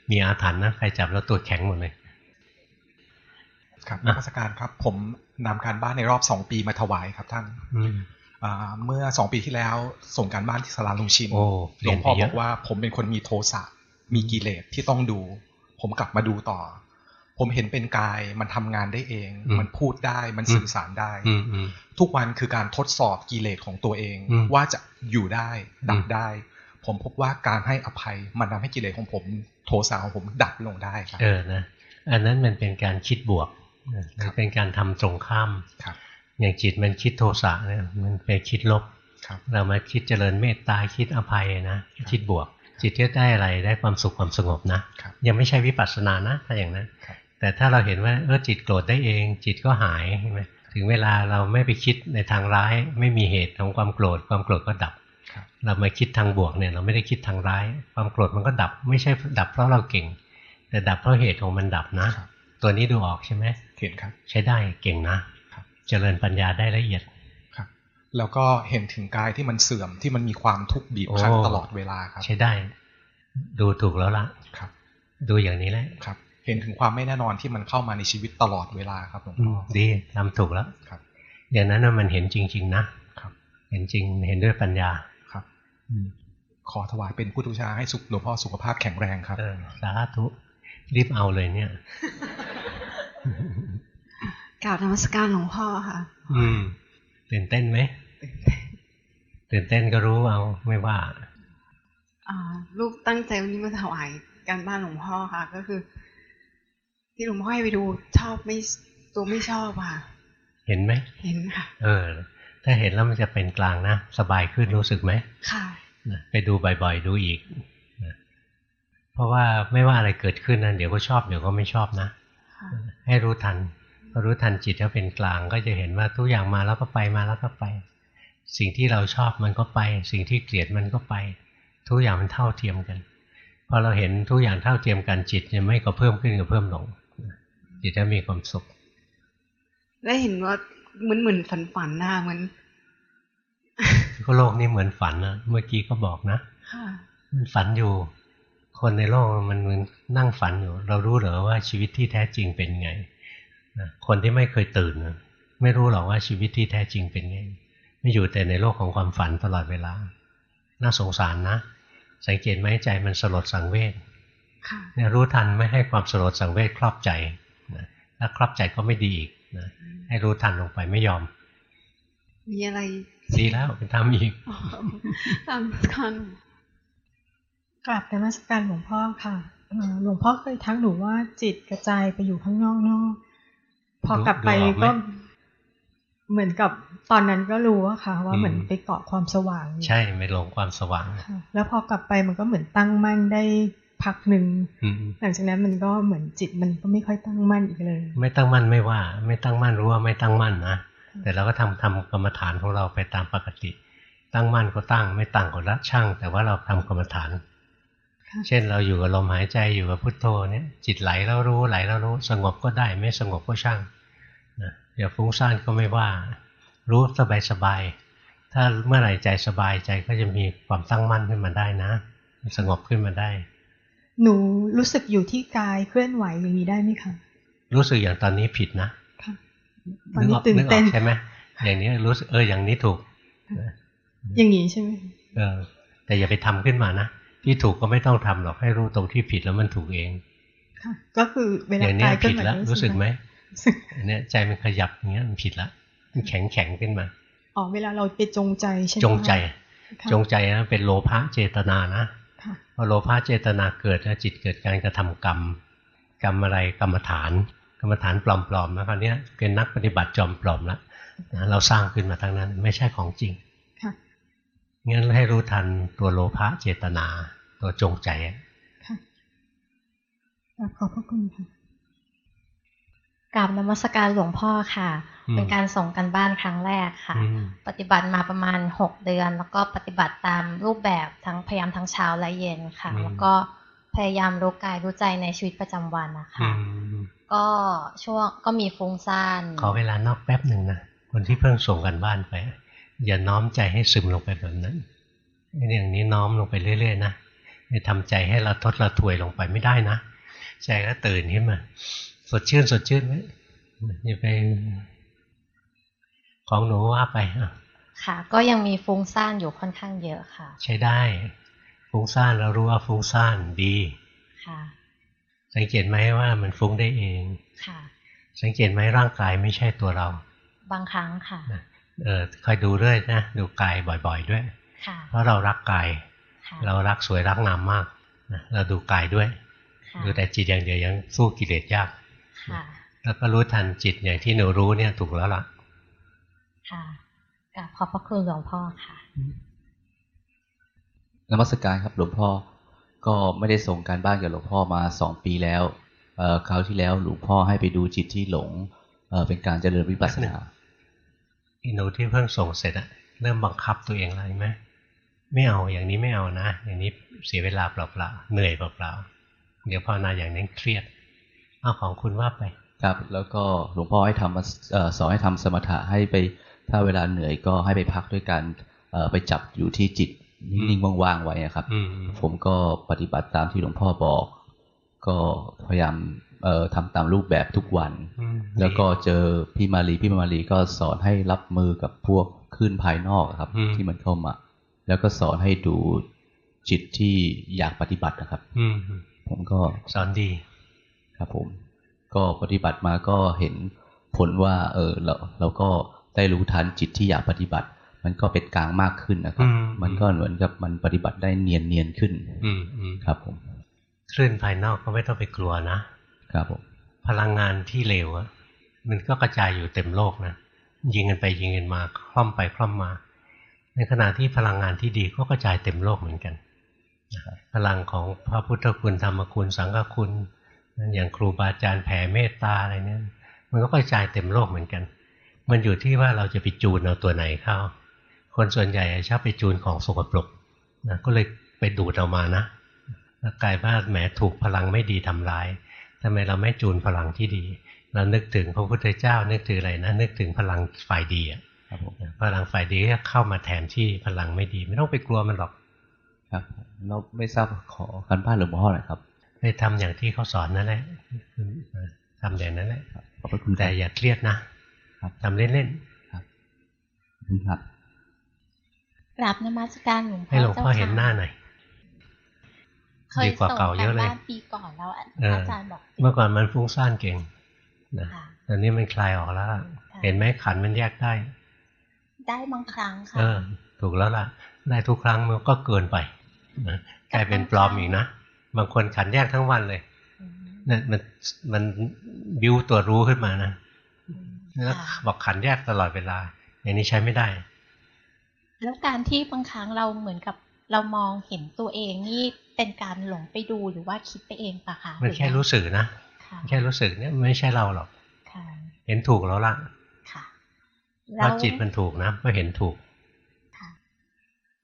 มีอาถรรพ์นะใครจับแล้วตัวแข็งหมดเลย ครับนักการครับ ผมนำการบ้านในรอบสองปีมาถวายครับท่านเมื่อสองปีที่แล้วส่งการบ้านที่สลาลุงชินหลวงพ่อบอกว่า ผมเป็นคนมีโทสะมีกิเลสที่ต้องดู ผมกลับมาดูต่อ ผมเห็นเป็นกายมันทำงานได้เอง มันพูดได้มันสื่อสารได้ทุกวันคือการทดสอบกิเลสของตัวเอง ว่าจะอยู่ได้ดับได้ ผมพบว่าการให้อภัยมันทาให้กิเลสของผม โทสะของผมดับลงได้ครับเออนะอันนั้นมันเป็นการคิดบวกเป็นการทำตรงข้ามอย่างจิตมันคิดโทสะเนี่ยมันเป็นคิดลบเรามาคิดเจริญเมตตาคิดอภัยนะคิดบวกจิตก็ได้อะไรได้ความสุขความสงบนะ ยังไม่ใช่วิปัสสนานะถ้าอย่างนั้น แต่ถ้าเราเห็นว่าเออจิตโกรธได้เอง จิตก็หายใช่ไหมถึงเวลาเราไม่ไปคิดในทางร้าย ไม่มีเหตุของความโกรธ ความโกรธก็ดับ เรามาคิดทางบวกเนี่ยเราไม่ได้คิดทางร้าย ความโกรธมันก็ดับ ไม่ใช่ดับเพราะเราเก่ง แต่ดับเพราะเหตุของมันดับนะ ตัวนี้ดูออกใช่ไหมเห็นครับ ใช้ได้เก่งนะเจริญปัญญาได้ละเอียดครับแล้วก็เห็นถึงกายที่มันเสื่อมที่มันมีความทุกข์บีบคั้นตลอดเวลาครับ ใช้ได้ ดูถูกแล้วล่ะครับ ดูอย่างนี้แหละครับ เห็นถึงความไม่แน่นอนที่มันเข้ามาในชีวิตตลอดเวลาครับหลวงพ่อดีทำถูกแล้วครับอย่างนั้นมันเห็นจริง ๆ นะครับ เห็นจริงเห็นด้วยปัญญาครับขอถวายเป็นพุทธชาให้สุขหลวงพ่อสุขภาพแข็งแรงครับสาธุรีบเอาเลยเนี่ยกล่าวนมัสการหลวงพ่อค่ะ อืมตื่นเต้นไหมตื่นเต้นก็รู้เอาไม่ว่าอ่าลูกตั้งใจวันนี้มาถวายการบ้านหลวงพ่อค่ะ ก็คือ ที่หลวงพ่อให้ไปดูชอบไม่ตัวไม่ชอบค่ะ เห็นไหมเห็นค่ะ เออ ถ้าเห็นแล้วมันจะเป็นกลางนะสบายขึ้นรู้สึกไหมค่ะไปดูบ่อยๆ ดูอีกเพราะว่าไม่ว่าอะไรเกิดขึ้นนั้นเดี๋ยวก็ชอบเดี๋ยวก็ไม่ชอบนะให้รู้ทันพอรู้ทันจิตแล้วเป็นกลางก็จะเห็นว่าทุกอย่างมาแล้วก็ไปมาแล้วก็ไป สิ่งที่เราชอบมันก็ไป สิ่งที่เกลียดมันก็ไป ทุกอย่างมันเท่าเทียมกันพอเราเห็นทุกอย่างเท่าเทียมกันจิตจะไม่ก็เพิ่มขึ้นกับเพิ่มลง จิตจะมีความสุข และเห็นว่าเหมือนเหมือนฝันฝันหน้าเหมือนก็โลกนี้เหมือนฝันนะเมื่อกี้ก็บอกนะมันฝันอยู่ คนในโลกมันเหมือนนั่งฝันอยู่ เรารู้เหรอว่าชีวิตที่แท้จริงเป็นไงคนที่ไม่เคยตื่นไม่รู้หรอกว่าชีวิตที่แท้จริงเป็นไง ไม่อยู่แต่ในโลกของความฝันตลอดเวลา น่าสงสารนะ สังเกตไหมใจมันสลดสังเวชเนี่ยรู้ทันไม่ให้ความสลดสังเวชครอบใจ ถ้าครอบใจก็ไม่ดีอีกนะให้รู้ทันลงไปไม่ยอม มีอะไรดีแล้วไปทำอีกทำกันกลับแต่มาสการหลวงพ่อค่ะหลวงพ่อเคยทักหนูว่าจิตกระจายไปอยู่ข้างนอกนอกพอกลับไปก็เหมือนกับตอนนั้นก็รู้ว่าค่ะ ว่าเหมือนไปเกาะความสว่าง ใช่ไม่หลงความสว่างแล้วพอกลับไปมันก็เหมือนตั้งมั่นได้ พักหนึ่งหลังจากนั้นมันก็เหมือนจิตมันก็ไม่ค่อยตั้งมั่นอีกเลย ไม่ตั้งมั่นไม่ว่า ไม่ตั้งมั่นรู้ว่าไม่ตั้งมั่นนะแต่เราก็ทำทำกรรมฐานของเราไปตามปกติ ตั้งมั่นก็ตั้ง ไม่ตั้งก็ละช่าง แต่ว่าเราทำกรรมฐาน เช่นเราอยู่กับลมหายใจอยู่กับพุทโธเนี่ย จิตไหลแล้วรู้ไหลแล้วรู้สงบก็ได้ไม่สงบก็ช่างนะอย่าฟุ้งซ่านก็ไม่ว่า รู้สบายสบายถ้าเมื่อไหร่ใจสบายใจก็จะมีความตั้งมั่นขึ้นมาได้นะ สงบขึ้นมาได้ หนูรู้สึกอยู่ที่กายเคลื่อนไหวอย่างนี้ได้ไหมคะรู้สึกอย่างตอนนี้ผิดนะตอนนี้ตื่นเต้นใช่ไหมอย่างนี้รู้สึกเอออย่างนี้ถูก อย่างนี้ใช่ไหมเออ แต่อย่าไปทำขึ้นมานะที่ถูกก็ไม่ต้องทำหรอกให้รู้ตรงที่ผิดแล้วมันถูกเองค่ะก็คือเวลาอย่างนี้ผิดแล้วรู้สึกไหมอันนี้ใจมันขยับอย่างเงี้ยมันผิดละมันแข็งแข็งขึ้นมาอ๋อเวลาเราไปจงใจใช่ไหมจงใจ จงใจนะเป็นโลภะเจตนานะ พอโลภะเจตนาเกิดแล้วจิตเกิดการกระทำกรรม กรรมอะไรกรรมฐาน กรรมฐานปลอมๆนะคราวนี้เป็นนักปฏิบัติจอมปลอมแล้วเราสร้างขึ้นมาทั้งนั้นไม่ใช่ของจริงงั้นให้รู้ทันตัวโลภะเจตนา ตัวจงใจค่ะขอบพระคุณค่ะ กราบนมัสการหลวงพ่อค่ะ เป็นการส่งกันบ้านครั้งแรกค่ะ ปฏิบัติมาประมาณหกเดือน แล้วก็ปฏิบัติตามรูปแบบทั้งพยายามทั้งเช้าและเย็นค่ะ แล้วก็พยายามรู้กายรู้ใจในชีวิตประจำวันนะคะก็ช่วงก็มีฟุ้งซ่านขอเวลานอกแป๊บหนึ่งนะคนที่เพิ่งส่งกันบ้านไป อย่าน้อมใจให้ซึมลงไปแบบนั้นอย่างนี้น้อมลงไปเรื่อยๆนะไปทำใจให้เราทดเราถวยลงไปไม่ได้นะใจก็ตื่นขึ้นมา สดชื่น สดชื่นไหมอย่าไปของหนูว่าไปค่ะ ก็ยังมีฟุ้งซ่านอยู่ค่อนข้างเยอะค่ะ ใช้ได้ ฟุ้งซ่านเรารู้ว่าฟุ้งซ่านดีค่ะ สังเกตไหมว่ามันฟุ้งได้เองค่ะ สังเกตไหมร่างกายไม่ใช่ตัวเรา บางครั้งค่ะเออคอยดูเรื่อยนะดูกายบ่อย ๆ ด้วยค่ะเพราะเรารักกายค่ะเรารักสวยรักงามมากนะเราดูกายด้วยค่ะดูแต่จิตอย่างเดียวยังสู้กิเลสยากค่ะ แล้วก็รู้ทันจิตอย่างที่หนูรู้เนี่ยถูกแล้วล่ะ ค่ะกราบขอบพระคุณหลวงพ่อค่ะนมัสการครับหลวงพ่อ ก็ไม่ได้ส่งการบ้านกับหลวงพ่อมาสองปีแล้วเอ่อคราวที่แล้วหลวงพ่อให้ไปดูจิตที่หลงเอ่อเป็นการเจริญวิปัสสนาอีหนูที่เพิ่งส่งเสร็จอะเริ่มบังคับตัวเองอะไรไหมไม่เอาอย่างนี้ไม่เอานะ อย่างนี้เสียเวลาเปล่าๆเหนื่อยเปล่าๆเดี๋ยวภาวนาอย่างนี้เครียด เอาของคุณว่าไป ครับ แล้วก็หลวงพ่อให้ทำเอ่อสอนให้ทำสมถะให้ไปถ้าเวลาเหนื่อยก็ให้ไปพักด้วยการเอ่อไปจับอยู่ที่จิตนิ่งๆว่างๆไว้นะครับอืมผมก็ปฏิบัติตามที่หลวงพ่อบอก ก็พยายามเอ่อทำตามรูปแบบทุกวันอืมแล้วก็เจอพี่มารีพี่มารีก็สอนให้รับมือกับพวกคลื่นภายนอกอะครับ ที่มันเข้ามา แล้วก็สอนให้ดูจิตที่อยากปฏิบัตินะครับอืมผมก็สอนดี ครับผม ก็ปฏิบัติมาก็เห็นผลว่า เออเราเราก็ได้รู้ทันจิตที่อยากปฏิบัติ มันก็เป็นกลางมากขึ้นนะครับอืมมันก็เหมือนกับมันปฏิบัติได้เนียนเนียนๆขึ้น อืมอืมครับผมคลื่นภายนอกก็ไม่ต้องไปกลัวนะครับผมพลังงานที่เลวอะมันก็กระจายอยู่เต็มโลกนะยิงกันไปยิงกันมาคล่อมไปคล่อมมา ในขณะที่พลังงานที่ดีก็กระจายเต็มโลกเหมือนกันนะครับพลังของพระพุทธคุณธรรมคุณสังฆคุณ อย่างครูบาอาจารย์แผ่เมตตาอะไรเนี่ยมันก็กระจายเต็มโลกเหมือนกัน มันอยู่ที่ว่าเราจะไปจูนเอาตัวไหนเข้า คนส่วนใหญ่ชอบไปจูนของสกปรกนะก็เลยไปดูดเอามานะแล้วกลายว่าแหมถูกพลังไม่ดีทำร้ายทำไมเราไม่จูนพลังที่ดี เรานึกถึงพระพุทธเจ้า นึกถึงอะไรนะ นึกถึงพลังฝ่ายดีอะครับผมพลังฝ่ายดีก็เข้ามาแทนที่พลังไม่ดี ไม่ต้องไปกลัวมันหรอกครับผมเราไม่ทราบขอการบ้านหลวงพ่อหน่อยครับ ไปทำอย่างที่เขาสอนนั่นแหละทำอย่างนั้นแหละขอบพระคุณแต่อย่าเครียดนะครับทำเล่นครับขอบคุณครับกราบนมัสการหลวงๆพ่อให้หลวงพ่อจ้าค่ะเห็นหน้าหน่อยเคยดีกว่าส่งเก่าเยอะเลยกรบ้านปีก่อนแล้วอาเออจารย์บอกเมื่อก่อนมันฟุ้งซ่านเก่งนะค่ะตอนนี้มันคลายออกแล้วล่ะเห็นไหมขันมันแยกได้ ได้บางครั้งค่ะเออถูกแล้วล่ะ ได้ทุกครั้งมันก็เกินไปนะกลายเป็นปลอมอีกนะ บางคนขันแยกทั้งวันเลยมเนี่ยมันมันบิวตัวรู้ขึ้นมานะแล้วค่ะบอกขันแยกตลอดเวลา อย่างนี้ใช้ไม่ได้ แล้วการที่บางครั้งเราเหมือนกับเรามองเห็นตัวเองนี่เป็นการหลงไปดูหรือว่าคิดไปเองปะคะมันแค่รู้สึกนะค่ะแค่รู้สึกเนี่ยไม่ใช่เราหรอกค่ะเห็นถูกแล้วล่ะค่ะเพราะจิตมันถูกนะก็เห็นถูกค่ะ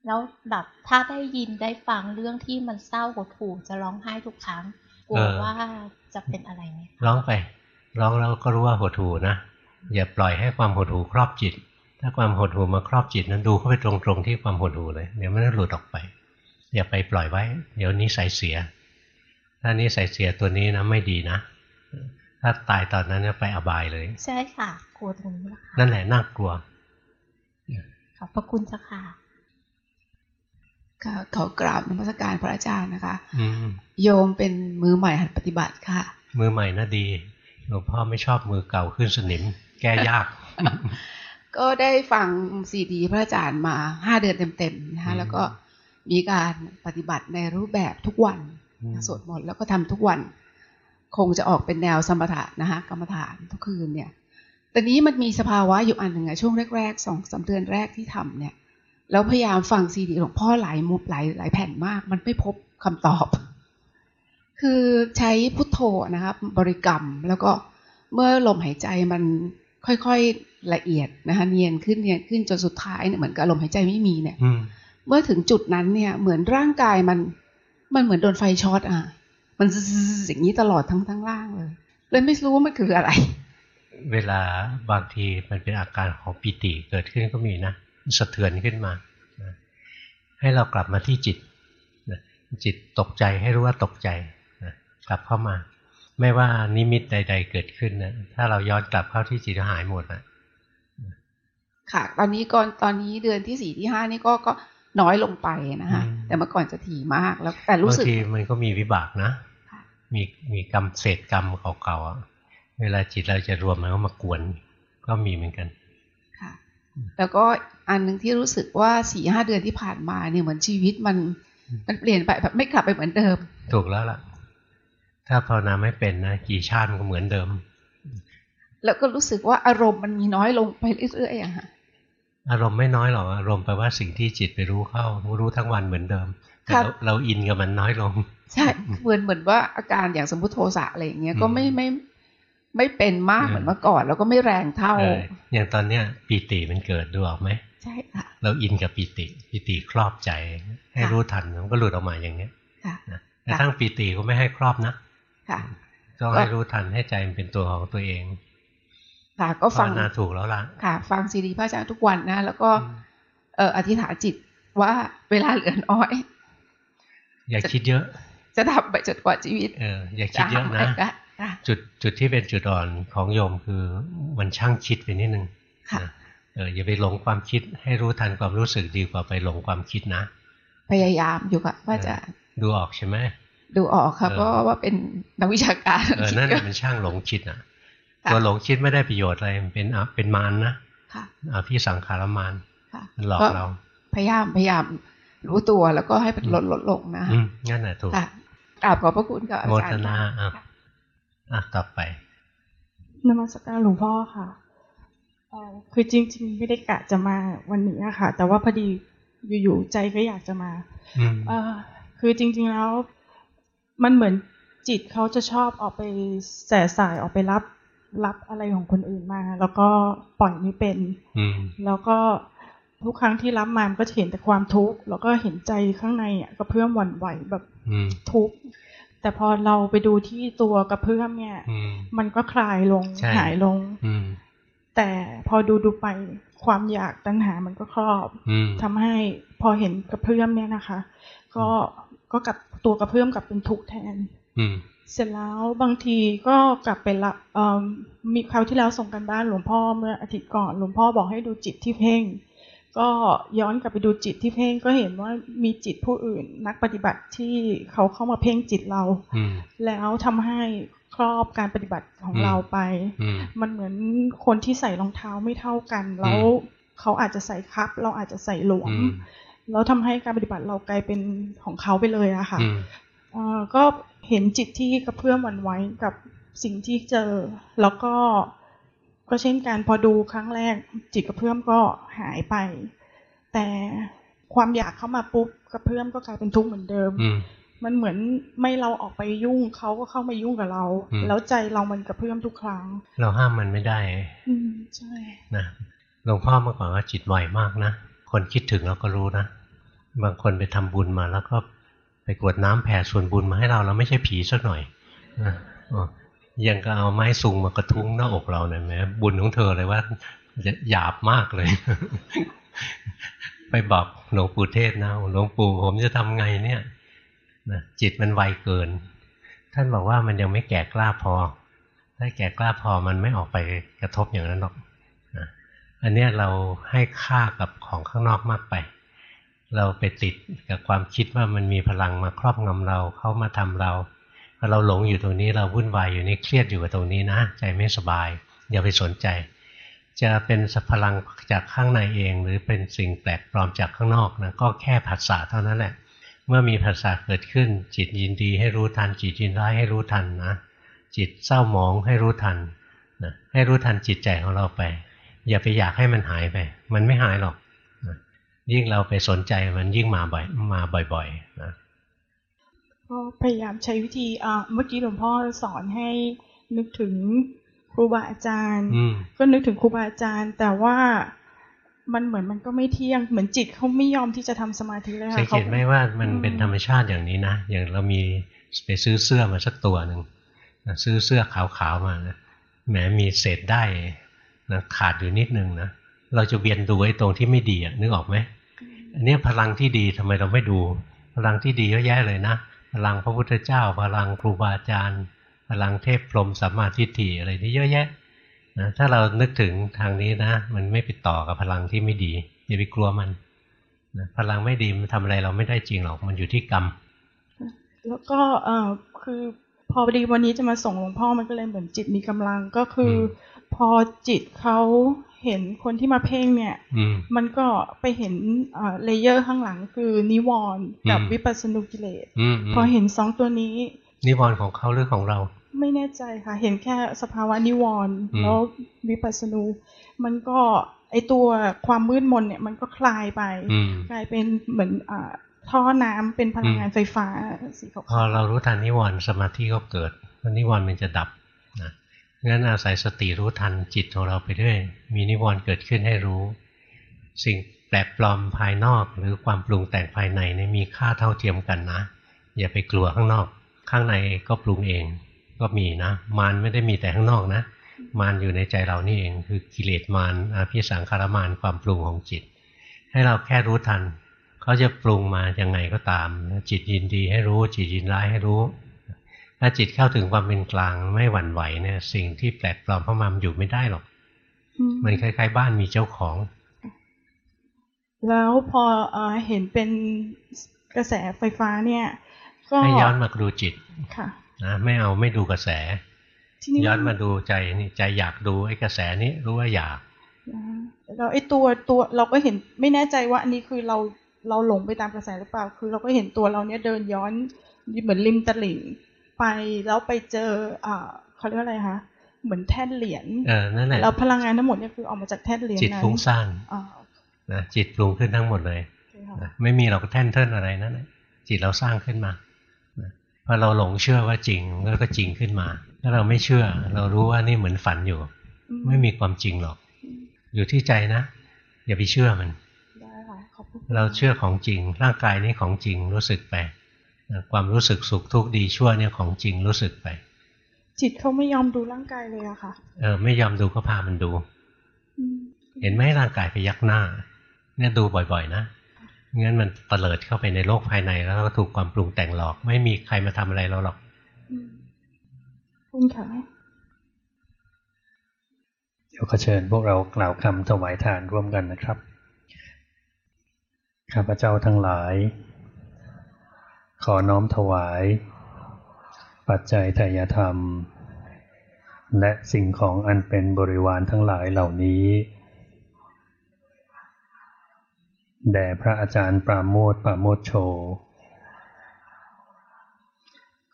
แล้วแบบถ้าได้ยินได้ฟังเรื่องที่มันเศร้าหดหู่จะร้องไห้ทุกครั้งกลัวเออว่าจะเป็นอะไรไหมคะร้องไป ร้องแล้วก็รู้ว่าหดหูนะอย่าปล่อยให้ความหดหูครอบจิต ถ้าความหดหูมาครอบจิตนั้นดูเข้าไปตรงๆที่ความหดหูเลยเดี๋ยวมันจะหลุดออกไป อย่าไปปล่อยไว้ เดี๋ยวนี้ใส่เสีย ถ้านี้ใส่เสียตัวนี้นะไม่ดีนะถ้าตายตอนนั้นจะไปอบายเลย ใช่ค่ะกลัวตรงนี้แหละค่ะนั่นแหละน่ากลัวขอบพระคุณเจ้าค่ะ ค่ะขอกราบนมัสการพระอาจารย์นะคะอืมโยมเป็นมือใหม่หัดปฏิบัติค่ะ มือใหม่น่ะดีหลวงพ่อไม่ชอบมือเก่าขึ้นสนิม แก้ยาก ก็ได้ฟังซีดีพระอาจารย์มาห้าเดือนเต็มๆนะอืคะมแล้วก็มีการปฏิบัติในรูปแบบทุกวันอืมสวดมนต์แล้วก็ทำทุกวัน คงจะออกเป็นแนวสมถะนะคะกรรมฐานทุกคืนเนี่ยแต่นี้มันมีสภาวะอยู่อันหนึ่งอะช่วงแรกๆสองสามเดือนแรกที่ทำเนี่ย แล้วพยายามฟังซีดีหลวงพ่อหลายมุกหลายหลายแผ่นมาก มันไม่พบคำตอบ คือใช้พุทโธนะครับ บริกรรมแล้วก็เมื่อลมหายใจมันค่อยๆละเอียดนะคะเนียนขึ้นเนียนขึ้นจนสุดท้ายเนี่ยเหมือนกับลมหายใจไม่มีเนี่ยอืมเมื่อถึงจุดนั้นเนี่ยเหมือนร่างกายมัน มันเหมือนโดนไฟช็อตอะ มันซึๆอย่างนี้ตลอดทั้งทั้งล่างเลยเลยไม่รู้ว่ามันคืออะไร เวลาบางทีมันเป็นอาการของปิติเกิดขึ้นก็มีนะ สะเทือนขึ้นมานะให้เรากลับมาที่จิตนะจิตตกใจให้รู้ว่าตกใจนะกลับเข้ามา ไม่ว่านิมิตใด ๆ เกิดขึ้นนะถ้าเราย้อนกลับเข้าที่จิตหายหมดนะค่ะ ตอนนี้ก่อนตอนนี้เดือนที่สี่ที่ห้านี่ก็ก็น้อยลงไปนะคะแต่เมื่อก่อนจะถี่มากแล้วแต่รู้สึกบางทีมันก็มีวิบากนะ มีมีกรรมเศษกรรมเก่าๆเวลาจิตเราจะรวมมันก็มากวน ก็มีเหมือนกันค่ะ แล้วก็อันหนึ่งที่รู้สึกว่าสี่ห้าเดือนที่ผ่านมาเนี่ยเหมือนชีวิตมันมันเปลี่ยนไปแบบไม่กลับไปเหมือนเดิม ถูกแล้วล่ะ ถ้าภาวนาไม่เป็นนะกี่ชาติมันก็เหมือนเดิม แล้วก็รู้สึกว่าอารมณ์มันมีน้อยลงไปเรื่อยๆอะค่ะอารมณ์ไม่น้อยหรอกอารมณ์แปลว่าสิ่งที่จิตไปรู้เข้ารู้ทั้งวันเหมือนเดิมแต่เราอินกับมันน้อยลง ใช่เหมือนเหมือนว่าอาการอย่างสมมติโทสะอะไรอย่างเงี้ยก็ไม่ไม่ ไม่เป็นมากเหมือนเมื่อก่อน แล้วก็ไม่แรงเท่าอย่างตอนเนี้ยปีติมันเกิดดูออกไหมใช่ค่ะเราอินกับปีติปีติครอบใจ ให้รู้ทันมันก็หลุดออกมาอย่างเงี้ยแต่ทั้งปีติก็ไม่ให้ครอบนะต้องให้รู้ทันให้ใจมันเป็นตัวของตัวเองค่ะก็ฟังนาถูกแล้วล่ะค่ะ ฟังซีดีพระอาจารย์ทุกวันนะ แล้วก็ เอออธิษฐานจิตว่าเวลาเหลือน้อย อย่าคิดเยอะ จะทำไปจนกว่าชีวิต เออ อย่าคิดเยอะนะ จุดจุดที่เป็นจุดอ่อนของโยมคือมันช่างคิดไปนิดนึงค่ะเอออย่าไปหลงความคิดให้รู้ทันความรู้สึกดีกว่าไปหลงความคิดนะ พยายามอยู่ค่ะว่าจะดูออกใช่ไหมดูออกครับเพราะว่าเป็นนักวิชาการเออนั่นแหละมันช่างหลงคิดอะตัวหลงคิดไม่ได้ประโยชน์อะไรมันเป็นเป็นมารนะอภิสังขารมารมันหลอกเรา พยายามพยายามรู้ตัวแล้วก็ให้เป็นลดลดลงนะงั้นแหละถูกกราบขอบพระคุณกับอาจารย์โมทนา อะต่อไปนมัสการหลวงพ่อค่ะคือจริง ๆ ไม่ได้กะจะมาวันนี้ค่ะ แต่ว่าพอดีอยู่ๆใจก็อยากจะมาอคือจริง ๆแล้ว มันเหมือนจิตเขาจะชอบออกไปแส่สายออกไปรับรับอะไรของคนอื่นมา แล้วก็ปล่อยไม่เป็นแล้วก็ทุกครั้งที่รับมามันก็จะเห็นแต่ความทุกข์แล้วก็เห็นใจข้างในอะก็เพื่อมหวั่นไหวแบบทุกข์ แต่พอเราไปดูที่ตัวกระเพื่อมเนี่ย มันก็คลายลงหายลงแต่พอดูดูไปความอยากตัณหามันก็ครอบทำให้พอเห็นกระเพื่อมเนี่ยนะคะ ก็ก็กับตัวกระเพื่อมกับเป็นทุกข์แทนเสร็จแล้วบางทีก็กลับไปละมีคราวที่แล้วส่งกันบ้านหลวงพ่อเมื่ออาทิตย์ก่อน หลวงพ่อบอกให้ดูจิตที่เพ่ง ก็ย้อนกลับไปดูจิตที่เพ่งก็เห็นว่ามีจิตผู้อื่นนักปฏิบัติที่เขาเข้ามาเพ่งจิตเรา แล้วทำให้ครอบการปฏิบัติของเราไป มันเหมือนคนที่ใส่รองเท้าไม่เท่ากัน แล้วเขาอาจจะใส่คับ เราอาจจะใส่หลวมแล้วทำให้การปฏิบัติเรากลายเป็นของเขาไปเลยอะค่ะก็เห็นจิตที่กระเพื่อมหวั่นไหวกับสิ่งที่เจอ แล้วก็ ก็เช่นกันพอดูครั้งแรกจิตกระเพื่อมก็หายไป แต่ความอยากเข้ามาปุ๊บกระเพื่อมก็กลายเป็นทุกข์เหมือนเดิม มันเหมือนไม่เราออกไปยุ่งเขาก็เข้ามายุ่งกับเรา แล้วใจเรามันกระเพื่อมทุกครั้ง เราห้ามมันไม่ได้ อืมใช่นะหลวงพ่อเมื่อก่อนว่าจิตไวมากนะคนคิดถึงเราก็รู้นะบางคนไปทำบุญมาแล้วก็ไปกวดน้ำแผ่ส่วนบุญมาให้เราเราไม่ใช่ผีสักหน่อย ยังก็เอาไม้ซุงมากระทุ้งหน้าอกเราเนี่ยแม้บุญของเธอเลยว่าหยาบมากเลย ไปบอกหลวงปู่เทศนะหลวงปู่ผมจะทำไงเนี่ยนะจิตมันไวเกิน ท่านบอกว่ามันยังไม่แก่กล้าพอ ถ้าแก่กล้าพอมันไม่ออกไปกระทบอย่างนั้นหรอกนะอันนี้เราให้ค่ากับของข้างนอกมากไป เราไปติดกับความคิดว่ามันมีพลังมาครอบงำเรา เข้ามาทำเรา เราหลงอยู่ตรงนี้เราวุ่นวายอยู่นี่เครียดอยู่กับตรงนี้นะ ใจไม่สบาย อย่าไปสนใจ จะเป็นพลังจากข้างในเอง หรือเป็นสิ่งแปลกปลอมจากข้างนอกนะก็แค่ผัสสะเท่านั้นแหละ เมื่อมีผัสสะเกิดขึ้น จิตยินดีให้รู้ทัน จิตยินร้ายให้รู้ทันนะจิตเศร้าหมองให้รู้ทันนะให้รู้ทันจิตใจของเราไป อย่าไปอยากให้มันหายไป มันไม่หายหรอกยิ่งเราไปสนใจมันยิ่งมาบ่อยมาบ่อยๆนะ ก็พยายามใช้วิธีเมื่อกี้หลวงพ่อสอนให้นึกถึงครูบาอาจารย์ ก็นึกถึงครูบาอาจารย์ แต่ว่ามันเหมือนมันก็ไม่เที่ยงเหมือนจิตเขาไม่ยอมที่จะทำสมาธิเลยค่ะสังเกตไหมว่ามันเป็นธรรมชาติอย่างนี้นะ อย่างเรามีไปซื้อเสื้อมาสักตัวหนึ่งซื้อเสื้อขาวๆมานะแหมมีเศษได้นะขาดอยู่นิดนึงนะเราจะเวียนดูไอ้ตรงที่ไม่ดีนึกออกไหมอันนี้พลังที่ดีทำไมเราไม่ดู พลังที่ดีเยอะแยะเลยนะ พลังพระพุทธเจ้า พลังครูบาอาจารย์ พลังเทพพรหมสัมมาทิฏฐิอะไรนี่เยอะแยะนะถ้าเรานึกถึงทางนี้นะ มันไม่ไปต่อกับพลังที่ไม่ดีอย่าไปกลัวมันนะพลังไม่ดีมันทำอะไรเราไม่ได้จริงหรอกมันอยู่ที่กรรม แล้วก็เออคือพอดีวันนี้จะมาส่งหลวงพ่อมันก็เลยเหมือนจิตมีกำลังก็คือ พอจิตเขา เห็นคนที่มาเพ่งเนี่ย มันก็ไปเห็น layer ข้างหลังคือนิวรณ์กับวิปัสสนุกิเลสพอเห็นสองตัวนี้ นิวรณ์ของเขาหรือของเรา ไม่แน่ใจค่ะ เห็นแค่สภาวะนิวรณ์แล้ววิปัสสนูมันก็ไอตัวความมืดมนเนี่ยมันก็คลายไป กลายเป็นเหมือนอ่าท่อน้ำเป็นพลังงานไฟฟ้าสีขาวพอเรารู้ทันนิวรณ์สมาธิก็เกิดนิวรณ์มันจะดับนะ งั้นอาศัยสติรู้ทันจิตของเราไปด้วย มีนิวรณ์เกิดขึ้นให้รู้ สิ่งแปลกปลอมภายนอกหรือความปรุงแต่งภายในนี่มีค่าเท่าเทียมกันนะ อย่าไปกลัวข้างนอก ข้างในก็ปรุงเองก็มีนะ มารไม่ได้มีแต่ข้างนอกนะ มารอยู่ในใจเรานี่เองคือกิเลสมารอภิสังขารมารความปรุงของจิต ให้เราแค่รู้ทันเขาจะปรุงมาอยังไงก็ตาม จิตยินดีให้รู้จิตยินร้ายให้รู้ ถ้าจิตเข้าถึงความเป็นกลางไม่หวั่นไหวเนี่ย สิ่งที่แปลกปลอมเข้ามามันอยู่ไม่ได้หรอก มันคล้าย ๆ บ้านมีเจ้าของ แล้วพอเห็นเป็นกระแสไฟฟ้าเนี่ย ก็ให้ย้อนมาดูจิตค่ะนะไม่เอาไม่ดูกระแส ย้อนมาดูใจนี่ใจอยากดูไอ้กระแสนี้รู้ว่าอยากแล้วไอ้ตัวตัวเราก็เห็นไม่แน่ใจว่าอันนี้คือเราเราหลงไปตามกระแสหรือเปล่า คือเราก็เห็นตัวเราเนี้ยเดินย้อนเหมือนริมตลิ่ง ไปแล้วไปเจออ่าเขาเรียกอะไรคะเหมือนแท่นเหรียญเออนั่นแหละแล้วพลังงานทั้งหมดเนี่ยคือออกมาจากแท่นเหรียญจิตฟุ้งซ่านนะจิตปรุงขึ้นทั้งหมดเลยไม่มีเราก็แท่นเทินอะไรนั่นแหละจิตเราสร้างขึ้นมาพอเราหลงเชื่อว่าจริงแล้วก็จริงขึ้นมา ถ้าเราไม่เชื่อ เรารู้ว่านี่เหมือนฝันอยู่ ไม่มีความจริงหรอก อยู่ที่ใจนะ อย่าไปเชื่อมันเราเชื่อของจริง ร่างกายนี้ของจริงรู้สึกไป ความรู้สึกสุขทุกข์ดีชั่วเนี่ยของจริงรู้สึกไป จิตเขาไม่ยอมดูร่างกายเลยอะค่ะ เออ ไม่ยอมดูก็พามันดู เห็นไหมร่างกายไปยักหน้า เนี่ยดูบ่อยๆ นะงั้นมันเตลิดเข้าไปในโลกภายในแล้วก็ถูกความปรุงแต่งหลอก ไม่มีใครมาทำอะไรเราหรอกคุณค่ะเดี๋ยวขอเชิญพวกเรากล่าวคำถวายทานร่วมกันนะครับข้าพเจ้าทั้งหลาย ขอน้อมถวาย ปัจจัยทายธรรม และสิ่งของอันเป็นบริวารทั้งหลายเหล่านี้ แด่พระอาจารย์ปราโมทปราโมทโช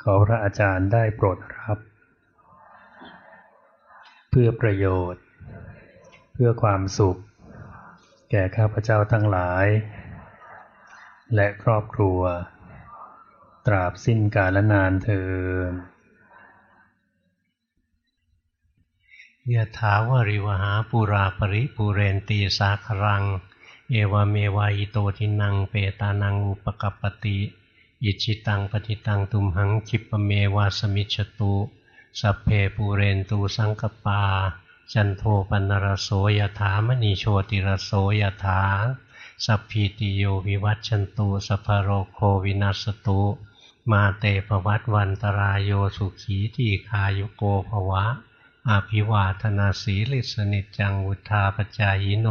ขอพระอาจารย์ได้โปรดรับ เพื่อประโยชน์ เพื่อความสุข แก่ข้าพเจ้าทั้งหลาย และครอบครัว ราบสิ้นกาลนานเธอยะถาวริวหาปุราปริปุเรนตีสาครัง เอวเมวายโตทินังเปตานังอุปกปติอิชิตังปฏิตังตุมหังคิปเมวาสมิชตุสัพเพปูเรนตุ สังกัปปา จันโทปัณณะระโส ยะถา มะณิ โชติระโส ยะถาสัพพีติโยวิวัชชันตุสัพพะโรโควินัสสะตุ มาเต ภะวัตวันตะราโยสุขีทีฆายุโก ภะวะ อะภิวาทะนะสีลิสสะ นิจจังวุฑฒาปะจายิโน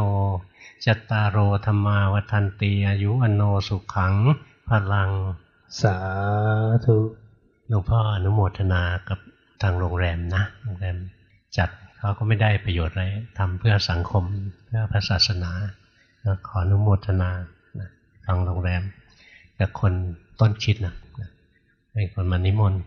จัตตาโร ธัมมาวัฑฒันติ อายุ วัณโณ สุขัง พะลัง สาธุหลวงพ่ออนุโมทนากับทางโรงแรมนะโรงแรมจัดเขาก็ไม่ได้ประโยชน์อะไรทำเพื่อสังคมเพื่อพระศาสนาขออนุโมทนาทางโรงแรมกับคนต้นคิดนะ เป็นคนมานิมนต์